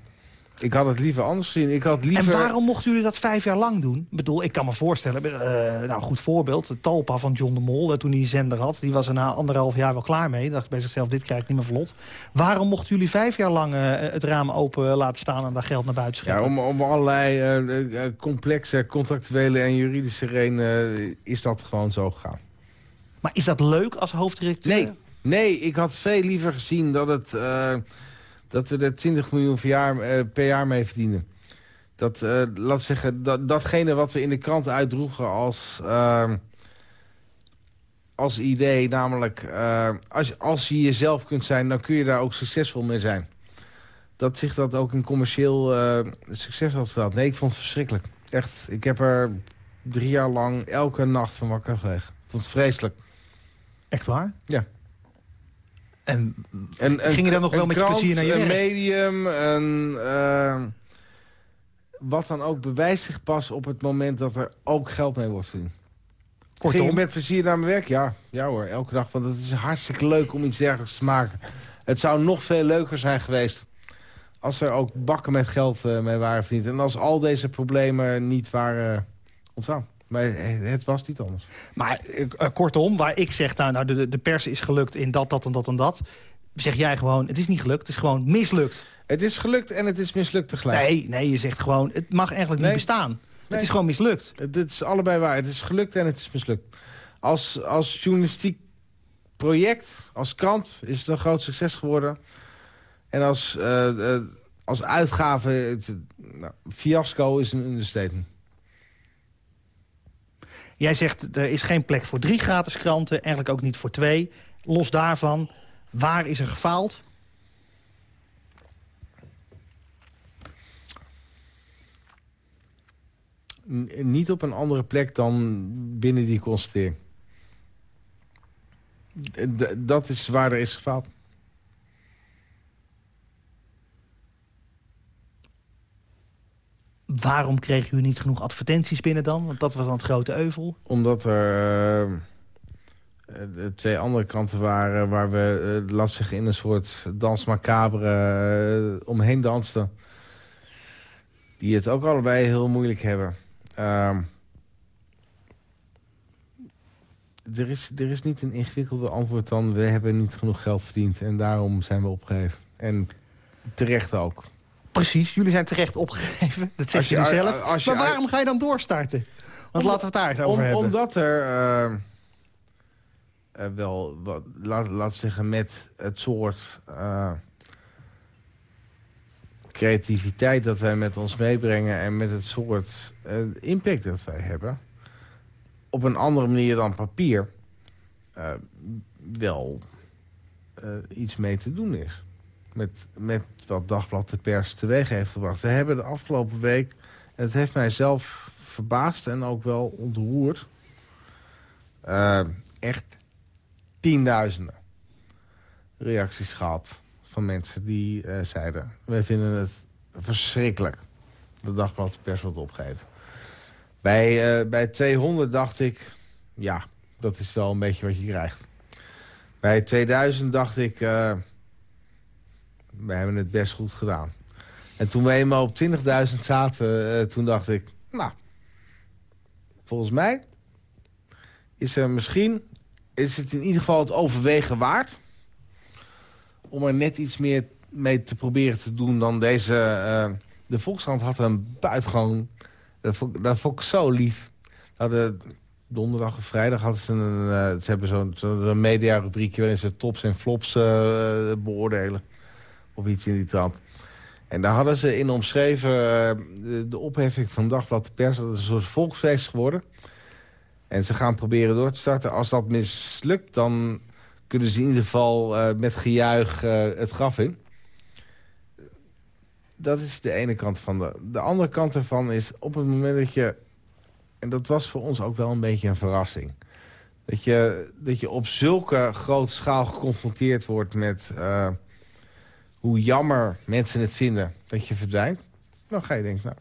Ik had het liever anders gezien. Ik had liever... En waarom mochten jullie dat vijf jaar lang doen? Ik bedoel, ik kan me voorstellen... eh, nou, goed voorbeeld. De Talpa van John de Mol, eh, toen hij die zender had... die was er na anderhalf jaar wel klaar mee. Dacht bij zichzelf, dit krijg ik niet meer vlot. Waarom mochten jullie vijf jaar lang eh, het raam open laten staan... en daar geld naar buiten Ja, scheppen? om, om allerlei eh, eh, complexe contractuele en juridische redenen eh, is dat gewoon zo gegaan. Maar is dat leuk als hoofddirecteur? Nee, nee, ik had veel liever gezien dat, het, eh, dat we er 20 miljoen per jaar, eh, per jaar mee verdienen. Dat, uh, laat zeggen, dat, datgene wat we in de krant uitdroegen als, uh, als idee... namelijk, uh, als, als je jezelf kunt zijn, dan kun je daar ook succesvol mee zijn. Dat zich dat ook in commercieel succes had gehad. Nee, ik vond het verschrikkelijk. Echt, ik heb er drie jaar lang elke nacht van wakker gelegen. Ik vond het vreselijk. Echt waar? Ja. En, en, ging je dan nog wel met plezier naar je Een medium, een... Uh, wat dan ook bewijst zich pas op het moment dat er ook geld mee wordt verdiend. Kortom. Ging je met plezier naar mijn werk? Ja, ja hoor, elke dag. Want het is hartstikke leuk om iets dergelijks te maken. Het zou nog veel leuker zijn geweest als er ook bakken met geld uh, mee waren verdiend. En als al deze problemen niet waren uh, ontstaan. Maar het was niet anders. Maar uh, kortom, waar ik zeg, nou, nou de, de pers is gelukt in dat, dat en dat en dat... zeg jij gewoon, het is niet gelukt, het is gewoon mislukt. Het is gelukt en het is mislukt tegelijk. Nee, nee je zegt gewoon, het mag eigenlijk niet bestaan. Nee. Het is gewoon mislukt. Het, het, is allebei waar. Het is gelukt en het is mislukt. Als, als journalistiek project, als krant, is het een groot succes geworden. En als, uh, als uitgave, het, nou, fiasco is een understatement. Jij zegt, er is geen plek voor drie gratis kranten. Eigenlijk ook niet voor twee. Los daarvan, waar is er gefaald? niet op een andere plek dan binnen die constatering. dat is waar er is gefaald. Waarom kreeg u niet genoeg advertenties binnen dan? Want dat was dan het grote euvel. Omdat er uh, twee andere kranten waren... waar we, laat zeggen, in een soort dans macabre omheen dansten. Die het ook allebei heel moeilijk hebben. Uh, er, is, er is niet een ingewikkelde antwoord dan... we hebben niet genoeg geld verdiend en daarom zijn we opgegeven. En terecht ook. Precies, jullie zijn terecht opgegeven. Dat zeg je, je zelf. maar waarom ga je dan doorstarten? Want laten we het daar eens over hebben. Omdat er uh, uh, wel, wat, laat, laat zeggen, met het soort uh, creativiteit dat wij met ons meebrengen... en met het soort impact dat wij hebben... op een andere manier dan papier... wel iets mee te doen is. Met, met wat Dagblad de Pers teweeg heeft gebracht. We hebben de afgelopen week, en het heeft mij zelf verbaasd en ook wel ontroerd... Uh, echt tienduizenden reacties gehad van mensen die uh, zeiden... wij vinden het verschrikkelijk de Dagblad de Pers wordt opgegeven. Bij, uh, bij 200 dacht ik, ja, dat is wel een beetje wat je krijgt. Bij 2000 dacht ik we hebben het best goed gedaan. En toen we eenmaal op 20.000 zaten, uh, toen dacht ik... nou, volgens mij is er misschien... is het in ieder geval het overwegen waard... om er net iets meer mee te proberen te doen dan deze... Uh, de Volkskrant had een buitengewoon... Dat vond, dat vond ik zo lief. Hadden, donderdag of vrijdag hadden ze een... Uh, ze hebben zo'n zo media-rubriekje... waarin ze tops en flops uh, beoordelen. Of iets in die trant. En daar hadden ze in omschreven uh, de, opheffing van Dagblad de Pers. Dat is een soort volksfeest geworden. En ze gaan proberen door te starten. Als dat mislukt, dan kunnen ze in ieder geval uh, met gejuich uh, het graf in. Dat is de ene kant van de... De andere kant ervan is op het moment dat je... En dat was voor ons ook wel een beetje een verrassing. Dat je, dat je op zulke grote schaal geconfronteerd wordt met hoe jammer mensen het vinden dat je verdwijnt... dan ga je denken, nou...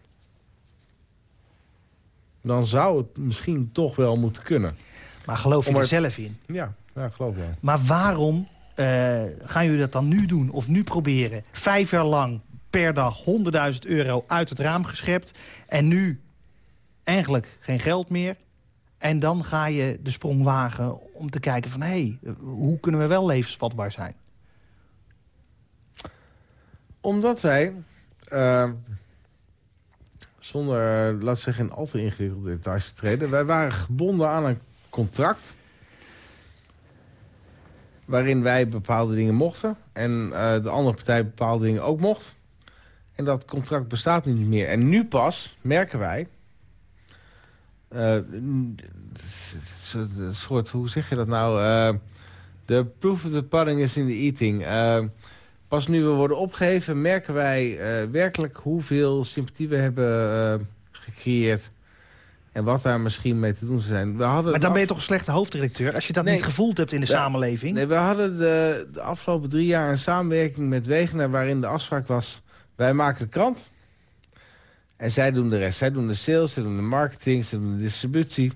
dan zou het misschien toch wel moeten kunnen. Maar geloof je er zelf in? Ja, ja geloof wel. Maar waarom uh, gaan jullie dat dan nu doen of nu proberen? Vijf jaar lang per dag 100.000 euro uit het raam geschept... en nu eigenlijk geen geld meer... En dan ga je de sprong wagen om te kijken van... hé, hey, hoe kunnen we wel levensvatbaar zijn? Omdat wij, uh, zonder, laat zeggen, in al te ingewikkelde details te treden... wij waren gebonden aan een contract... waarin wij bepaalde dingen mochten... en uh, de andere partij bepaalde dingen ook mocht. En dat contract bestaat niet meer. En nu pas merken wij... eh, soort, hoe zeg je dat nou? eh, De proof of the pudding is in the eating. Pas nu we worden opgeheven, merken wij eh, werkelijk hoeveel sympathie we hebben eh, gecreëerd. En wat daar misschien mee te doen zou zijn. We hadden Maar dan ben je toch een slechte hoofdredacteur... als je dat Nee. niet gevoeld hebt in de samenleving? Nee, we hadden de, de afgelopen drie jaar een samenwerking met Wegener... waarin de afspraak was, wij maken de krant. En zij doen de rest. Zij doen de sales, zij doen de marketing, zij doen de distributie.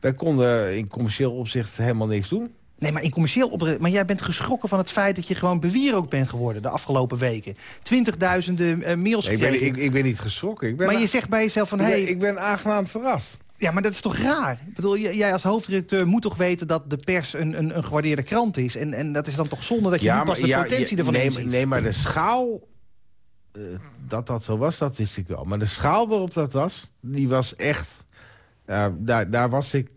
Wij konden in commercieel opzicht helemaal niks doen. Nee, maar in commercieel opre- Maar jij bent geschrokken van het feit dat je gewoon bewierookt bent geworden de afgelopen weken. Twintigduizenden eh, mails ik, ben, ik, ik ben niet geschrokken. Ik ben, maar je zegt bij jezelf van... ik, ben, Hey, ik ben aangenaam verrast. Ja, maar dat is toch raar? Ik bedoel, jij als hoofdredacteur moet toch weten dat de pers een, een, een gewaardeerde krant is. En, en dat is dan toch zonde dat je nu pas de ja, potentie ja, ervan nee, nee, maar de schaal... eh, dat dat zo was, dat wist ik wel. Maar de schaal waarop dat was, die was echt... daar, daar was ik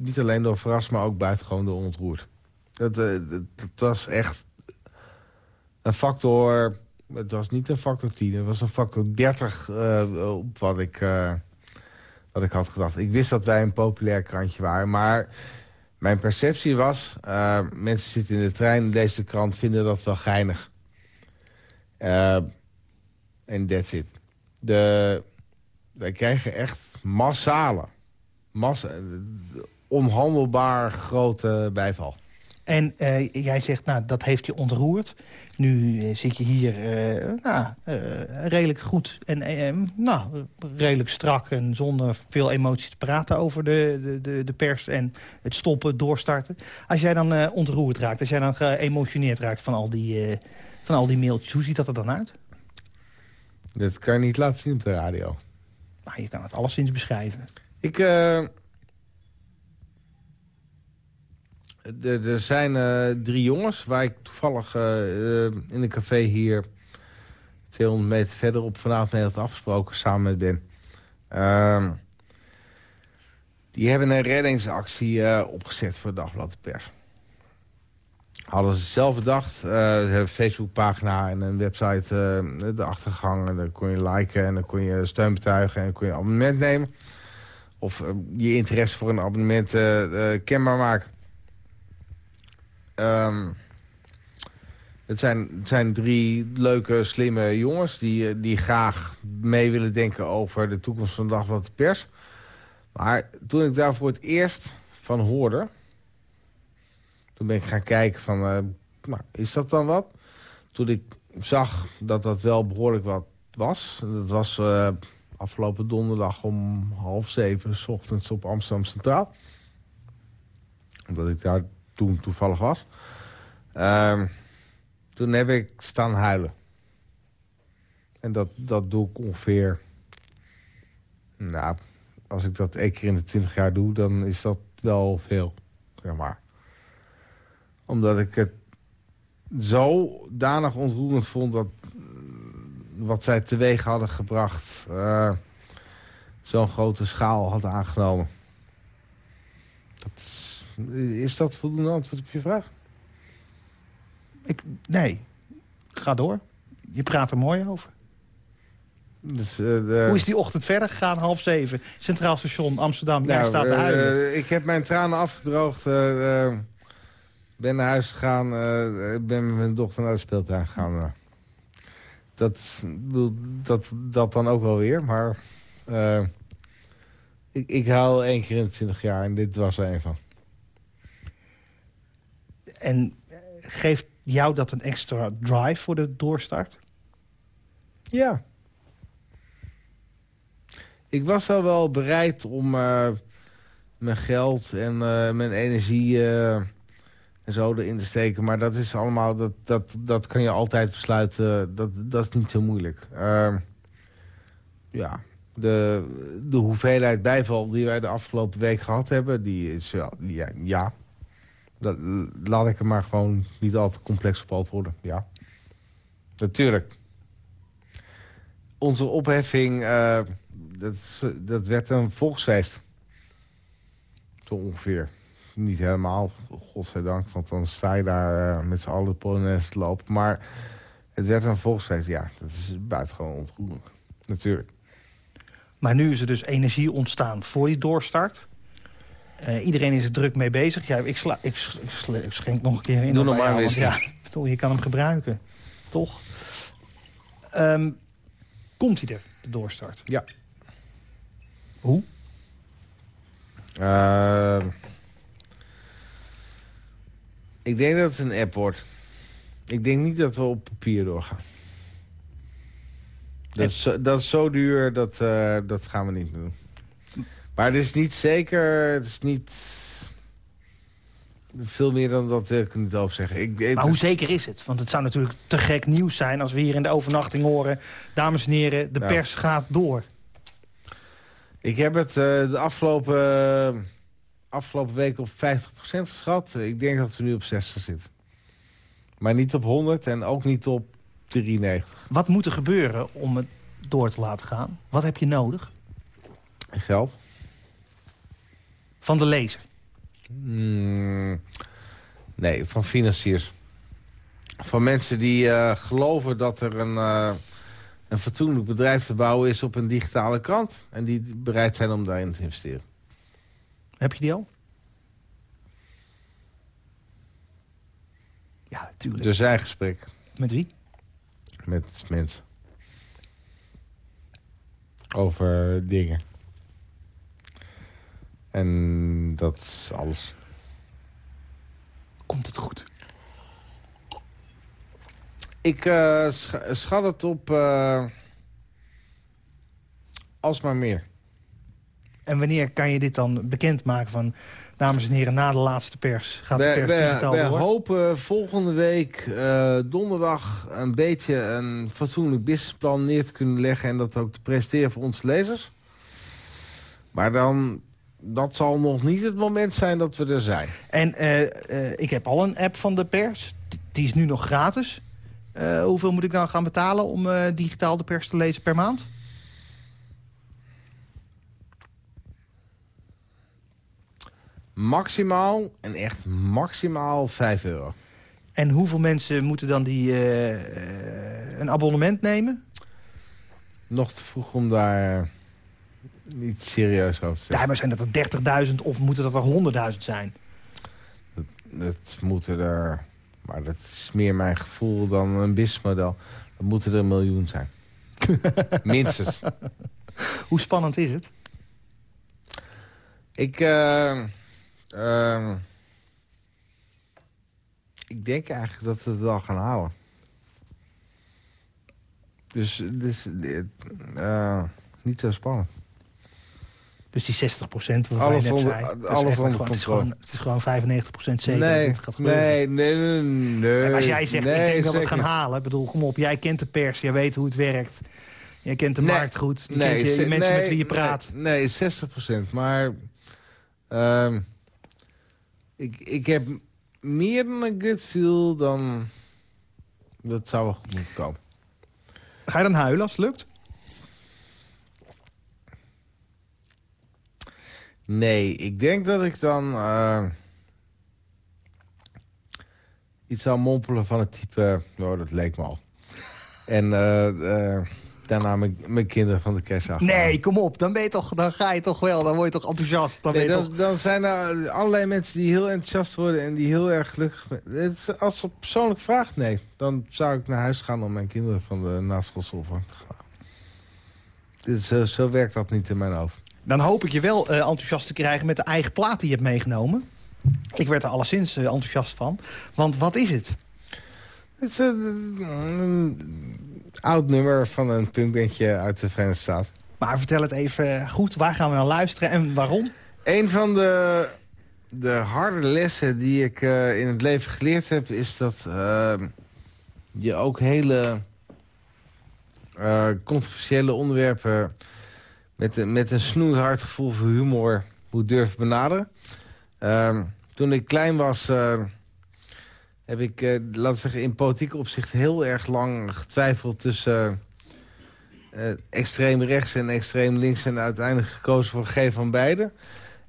niet alleen door verrast, maar ook buitengewoon door ontroerd. Dat, eh, dat, dat was echt een factor... Het was niet een factor 10, het was een factor 30 eh, op wat ik, eh, wat ik had gedacht. Ik wist dat wij een populair krantje waren, maar... Mijn perceptie was, mensen zitten in de trein, deze krant vinden dat wel geinig. En that's it. De, wij krijgen echt massale, massa, onhandelbaar grote bijval. En eh, jij zegt, nou, dat heeft je ontroerd. Nu eh, zit je hier eh, nou, redelijk goed en nou, redelijk strak... en zonder veel emotie te praten over de, de, de, de pers en het stoppen, doorstarten. Als jij dan ontroerd raakt, als jij dan geëmotioneerd raakt van al, die, van al die mailtjes... hoe ziet dat er dan uit? Dat kan je niet laten zien op de radio. Nou, je kan het alleszins beschrijven. Ik, eh, er zijn eh, drie jongens waar ik toevallig eh, eh, in een café hier 200 meter verderop vanavond mee had afgesproken samen met Ben. Ehm, die hebben een reddingsactie opgezet voor Dagblad de Pers. Hadden ze zelf bedacht. Ze hebben een Facebookpagina en een website, de achtergang. En dan kon je liken en dan kon je steun betuigen en dan kon je een abonnement nemen. Of je interesse voor een abonnement kenbaar maken. Um, het, zijn, zijn drie leuke, slimme jongens... Die, die graag mee willen denken over de toekomst van Dagblad de Pers. Maar toen ik daar voor het eerst van hoorde... toen ben ik gaan kijken van... Uh, nou, is dat dan wat? Toen ik zag dat dat wel behoorlijk wat was... dat was uh, afgelopen donderdag om half zeven... S ochtends op Amsterdam Centraal. Omdat ik daar toen toevallig was. Uh, toen heb ik staan huilen. En dat, dat doe ik ongeveer... Nou, als ik dat één keer in de twintig jaar doe... dan is dat wel veel, zeg maar. Omdat ik het zo danig ontroerend vond... dat wat zij teweeg hadden gebracht... Uh, zo'n grote schaal had aangenomen. Is, dat voldoende antwoord op je vraag? Ik, nee, ga door. Je praat er mooi over. Dus, uh, de... Hoe is die ochtend verder gegaan? Half zeven, Centraal Station, Amsterdam. Jij nou, staat te huilen. Uh, ik heb mijn tranen afgedroogd. Uh, ben naar huis gegaan. Ik ben met mijn dochter naar de speeltuin gegaan. dat, dat, dat dan ook wel weer. Maar ik, ik hou één keer in de twintig jaar. En dit was er een van. En geeft jou dat een extra drive voor de doorstart? Ja. Ik was al wel bereid om uh, mijn geld en uh, mijn energie en zo erin te steken. Maar dat is allemaal, dat, dat, dat kan je altijd besluiten. Dat, dat is niet zo moeilijk. Ehm, ja, de, de hoeveelheid bijval die wij de afgelopen week gehad hebben, die is wel, ja, ja. Dat, laat ik er maar gewoon niet al te complex op antwoorden. Ja, natuurlijk. Onze opheffing, uh, dat, dat werd een volksfeest. Zo ongeveer. Niet helemaal, godzijdank, want dan sta je daar uh, met z'n allen Polonaise te lopen. Maar Het werd een volksfeest, ja. Dat is buitengewoon ontroerend. Natuurlijk. Maar nu is er dus energie ontstaan voor die doorstart. Eh, iedereen is er druk mee bezig. Ja, ik, sla, ik, schenk nog een keer in. Doe nog maar jou, een want Ja, bedoel, je kan hem gebruiken. Toch? Ehm, komt hij er, de doorstart? Ja. Hoe? Ehm, ik denk dat het een app wordt. Ik denk niet dat we op papier doorgaan. Dat is, zo- dat is zo duur, dat, eh, dat gaan we niet doen. Maar het is niet zeker, het is niet... Veel meer dan dat wil ik niet over zeggen. Ik, het Maar hoe is- zeker is het? Want het zou natuurlijk te gek nieuws zijn... als we hier in de overnachting horen... dames en heren, de Nou. pers gaat door. Ik heb het eh, de afgelopen, afgelopen week op 50% geschat. Ik denk dat we nu op 60 zitten. Maar niet op 100 en ook niet op 93. Wat moet er gebeuren om het door te laten gaan? Wat heb je nodig Geld? Van de lezer? Hmm, nee, van financiers. Van mensen die eh, geloven dat er een, eh, een fatsoenlijk bedrijf te bouwen is op een digitale krant. En die bereid zijn om daarin te investeren. Heb je die al? Ja, natuurlijk. Er zijn gesprekken Met wie? met mensen. Over dingen. En dat is alles. Komt het goed? Ik scha- schat het op... eh alsmaar meer. En wanneer kan je dit dan bekendmaken van... dames en heren, na de laatste pers gaat de We, pers we, digitaal we door? hopen volgende week eh, donderdag een beetje een fatsoenlijk businessplan neer te kunnen leggen... en dat ook te presenteren voor onze lezers. Maar dan, dat zal nog niet het moment zijn dat we er zijn. En eh, eh, ik heb al een app van de pers. Die is nu nog gratis. Eh, hoeveel moet ik dan gaan betalen om digitaal de pers te lezen per maand? Maximaal, en echt maximaal 5 euro. En hoeveel mensen moeten dan die, een abonnement nemen? Nog te vroeg om daar niet serieus over te Ja, maar zijn dat er 30.000 of moeten dat er 100.000 zijn? Dat moeten er... Maar dat is meer mijn gevoel dan een businessmodel. Dat moeten er een miljoen zijn. Minstens. Hoe spannend is het? Ik, eh, eh, ik denk eigenlijk dat we het wel gaan halen. Dus, dus eh, niet zo spannend. Dus die 60 procent waarvan Alles je net onder- zei. dat alles onder gewoon, het, is controle. gewoon, het is gewoon 95 procent zeker dat nee, dit gaat gebeuren. nee, nee, nee, nee. En als jij zegt, nee, ik denk dat we het gaan halen. Ik bedoel, kom op, jij kent de pers, jij weet hoe het werkt. Jij kent de Nee, markt goed. Je nee, kent ze- mensen nee, met wie je praat. Nee, 60 procent. Maar ehm, ik, ik heb meer dan een gut feel dan... Dat zou wel goed moeten komen. Ga je dan huilen als het lukt? Nee, ik denk dat ik dan eh, iets zou mompelen van het type... Oh, dat leek me al. En eh, eh, daarna mijn, mijn kinderen van de kerst af. Nee, kom op. Dan, ben je toch, dan ga je toch wel. Dan word je toch enthousiast. Dan Nee, dan, toch... dan zijn er allerlei mensen die heel enthousiast worden... en die heel erg gelukkig... Het is- Als ze persoonlijk vraagt, nee. Dan zou ik naar huis gaan om mijn kinderen van de naschoolse opvang te gaan. Dus, zo, zo werkt dat niet in mijn hoofd. Dan hoop ik je wel eh, enthousiast te krijgen met de eigen plaat die je hebt meegenomen. Ik werd er alleszins eh, enthousiast van. Want wat is het? Het is een, een oud nummer van een punkbandje uit de Verenigde Staten. Maar vertel het even goed. Waar gaan we naar luisteren en waarom? Een van de, de harde lessen die ik eh, in het leven geleerd heb... is dat eh, je ook hele eh, controversiële onderwerpen... met, een- met een snoeihard gevoel voor humor moet durven benaderen. Ehm, toen ik klein was... eh, heb ik, eh, laten we zeggen, in politiek opzicht heel erg lang getwijfeld tussen eh, extreem rechts en extreem links... en uiteindelijk gekozen voor geen van beide.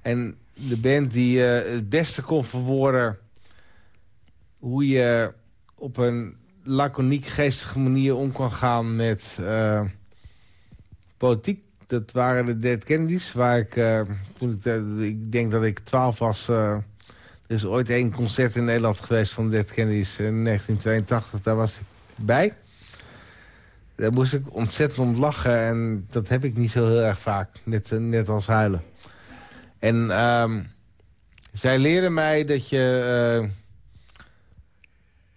En de band die eh, het beste kon verwoorden... hoe je op een laconiek, geestige manier om kan gaan met uh, politiek. Dat waren de Dead Kennedys, waar ik, uh, toen ik, uh, ik denk dat ik twaalf was... er is ooit één concert in Nederland geweest van de Dead Kennedys in 1982. Daar was ik bij. Daar moest ik ontzettend om lachen en dat heb ik niet zo heel erg vaak. Net, net als huilen. En um, zij leren mij dat je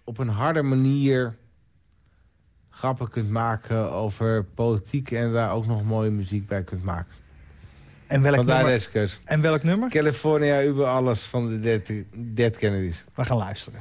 op een harde manier grappen kunt maken over politiek... en daar ook nog mooie muziek bij kunt maken. En welk, Vandaar nummer? deze keus. en welk nummer? California über alles van de Dead, Dead Kennedys. We gaan luisteren.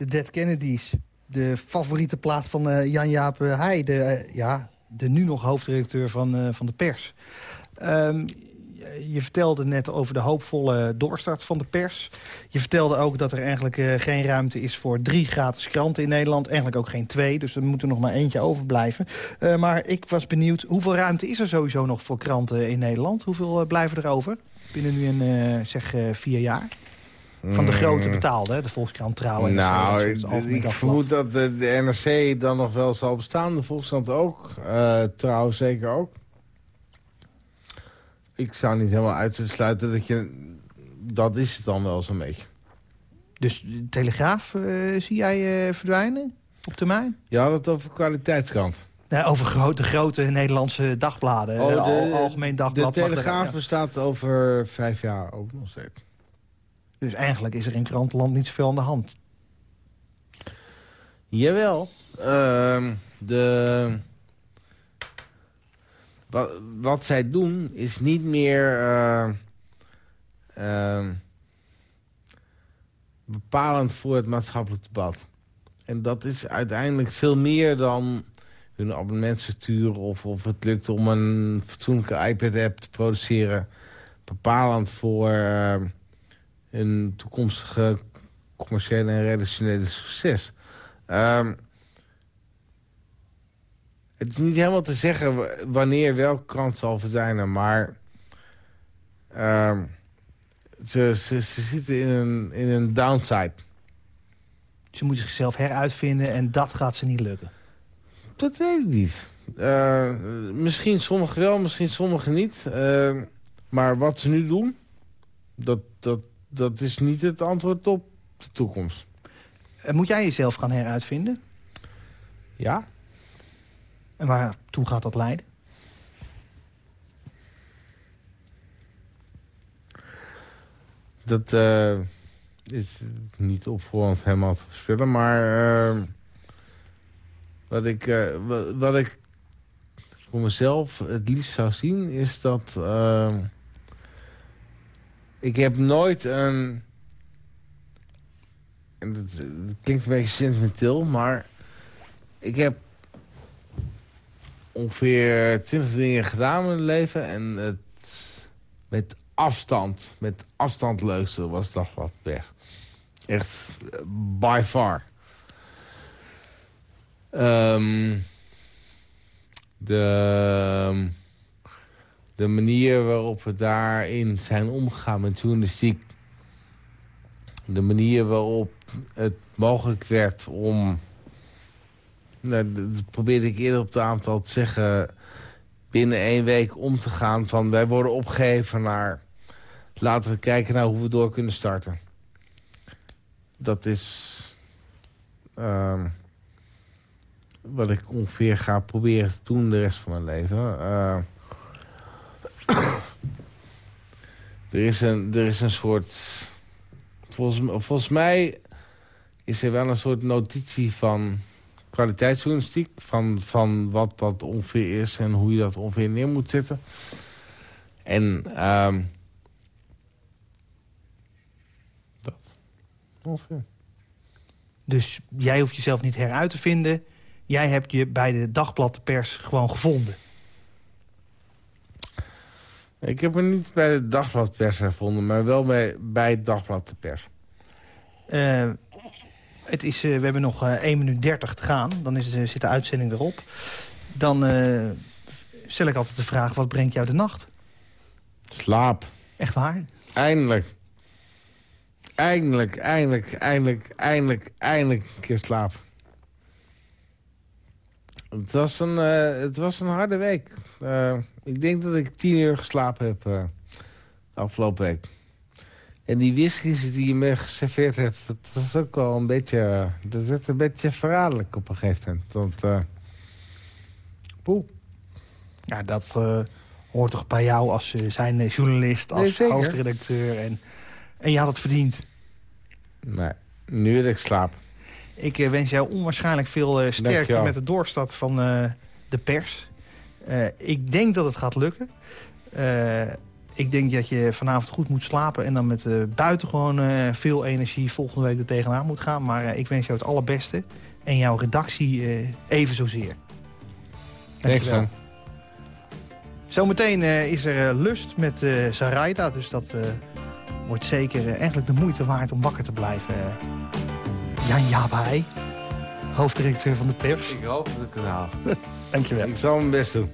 De Dead Kennedys. De favoriete plaat van eh, Jan-Jaap Heij. De, eh, ja, de nu nog hoofdredacteur van, eh, van de pers. Ehm, je vertelde net over de hoopvolle doorstart van de pers. Je vertelde ook dat er eigenlijk eh, geen ruimte is voor drie gratis kranten in Nederland. Eigenlijk ook geen twee, dus er moet er nog maar eentje overblijven. Eh, maar ik was benieuwd, hoeveel ruimte is er sowieso nog voor kranten in Nederland? Hoeveel eh, blijven er over binnen nu een, eh, zeg, eh, vier jaar? Van de grote betaalde, hè? de Volkskrant Trouw en nou, ik, vermoed dat de, de NRC dan nog wel zal bestaan. De Volkskrant ook. Eh Trouw zeker ook. Ik zou niet helemaal uitsluiten dat je... Dat is het dan wel zo'n beetje. Dus de Telegraaf eh, zie jij eh, verdwijnen op termijn? Je had het over kwaliteitskrant. Nee, over grote, grote Nederlandse dagbladen. Oh, de- Al- Algemeen Dagblad. De Telegraaf ja. bestaat over vijf jaar ook nog steeds. Dus eigenlijk is er in krantenland niet zoveel aan de hand. Jawel. Ehm, de... Wat, zij doen is niet meer eh, ehm, bepalend voor het maatschappelijk debat. En dat is uiteindelijk veel meer dan hun abonnementstructuur... of, of het lukt om een fatsoenlijke iPad-app te produceren. Bepalend voor eh, hun toekomstige commerciële en redactionele succes. Ehm, het is niet helemaal te zeggen wa- wanneer welke krant zal verdwijnen, maar ehm, ze, ze, ze zitten in een, in een downside. Ze moeten zichzelf heruitvinden en dat gaat ze niet lukken. Dat weet ik niet. Eh, misschien sommigen wel, misschien sommigen niet. Ehm, maar wat ze nu doen, dat, dat, dat is niet het antwoord op de toekomst. Eh, Moet jij jezelf gaan heruitvinden? Ja? En waartoe gaat dat leiden? Dat eh, is niet op voorhand helemaal te voorspellen. Maar eh, wat, ik, wat, wat ik voor mezelf het liefst zou zien... is dat... ik heb nooit een... En dat, dat klinkt een beetje sentimenteel, maar... Ik heb ongeveer twintig dingen gedaan in mijn leven. En het met afstand, met afstand leukste was Dagblad weg. Echt eh, by far. Ehm, de, de manier waarop we daarin zijn omgegaan met journalistiek... de manier waarop het mogelijk werd om... Nou, dat probeerde ik eerder op de aantal te zeggen... binnen één week om te gaan van... wij worden opgegeven naar... laten we kijken naar hoe we door kunnen starten. Dat is... ehm, wat ik ongeveer ga proberen te doen de rest van mijn leven. Eh, er, is een, er is een soort... Volgens, volgens mij is er wel een soort notitie van kwaliteitsjournalistiek. Van, van wat dat ongeveer is en hoe je dat ongeveer neer moet zetten. En ehm dat. Ongeveer. Dus jij hoeft jezelf niet heruit te vinden. Jij hebt je bij de Dagblad de Pers gewoon gevonden. Ik heb er niet bij de Dagbladpers gevonden, maar wel bij, bij het Dagblad de Pers. Eh, het is, eh, we hebben nog eh 1 minuut 30 te gaan. Dan is, zit de uitzending erop. Dan stel ik altijd de vraag, wat brengt jou de nacht? Slaap. Echt waar? Eindelijk. Eindelijk, eindelijk, eindelijk, eindelijk, eindelijk een keer slaap. Het was een, het was een harde week. Eh, ik denk dat ik tien uur geslapen heb eh, de afgelopen week. En die whiskies die je me geserveerd hebt, dat is ook wel een beetje... dat is een beetje verraderlijk op een gegeven moment. Want, eh, poeh. Ja, dat eh, hoort toch bij jou als eh, zijn eh, journalist, als Nee, hoofdredacteur. En, en je had het verdiend. Nee, nu wil ik slaap. Ik eh, wens jou onwaarschijnlijk veel eh, sterkte met de doorstart van eh, de pers. Eh, ik denk dat het gaat lukken. Eh, ik denk dat je vanavond goed moet slapen... en dan met eh buitengewoon eh, veel energie volgende week er tegenaan moet gaan. Maar eh, ik wens jou het allerbeste. En jouw redactie eh even zozeer. Dankjewel. Zometeen eh, is er lust met eh Zaraida. Dus dat eh, wordt zeker eigenlijk de moeite waard om wakker te blijven. Jan Heij, hoofddirecteur van de pers. Ik hoop dat ik het haal. Dankjewel. Ik zal mijn best doen.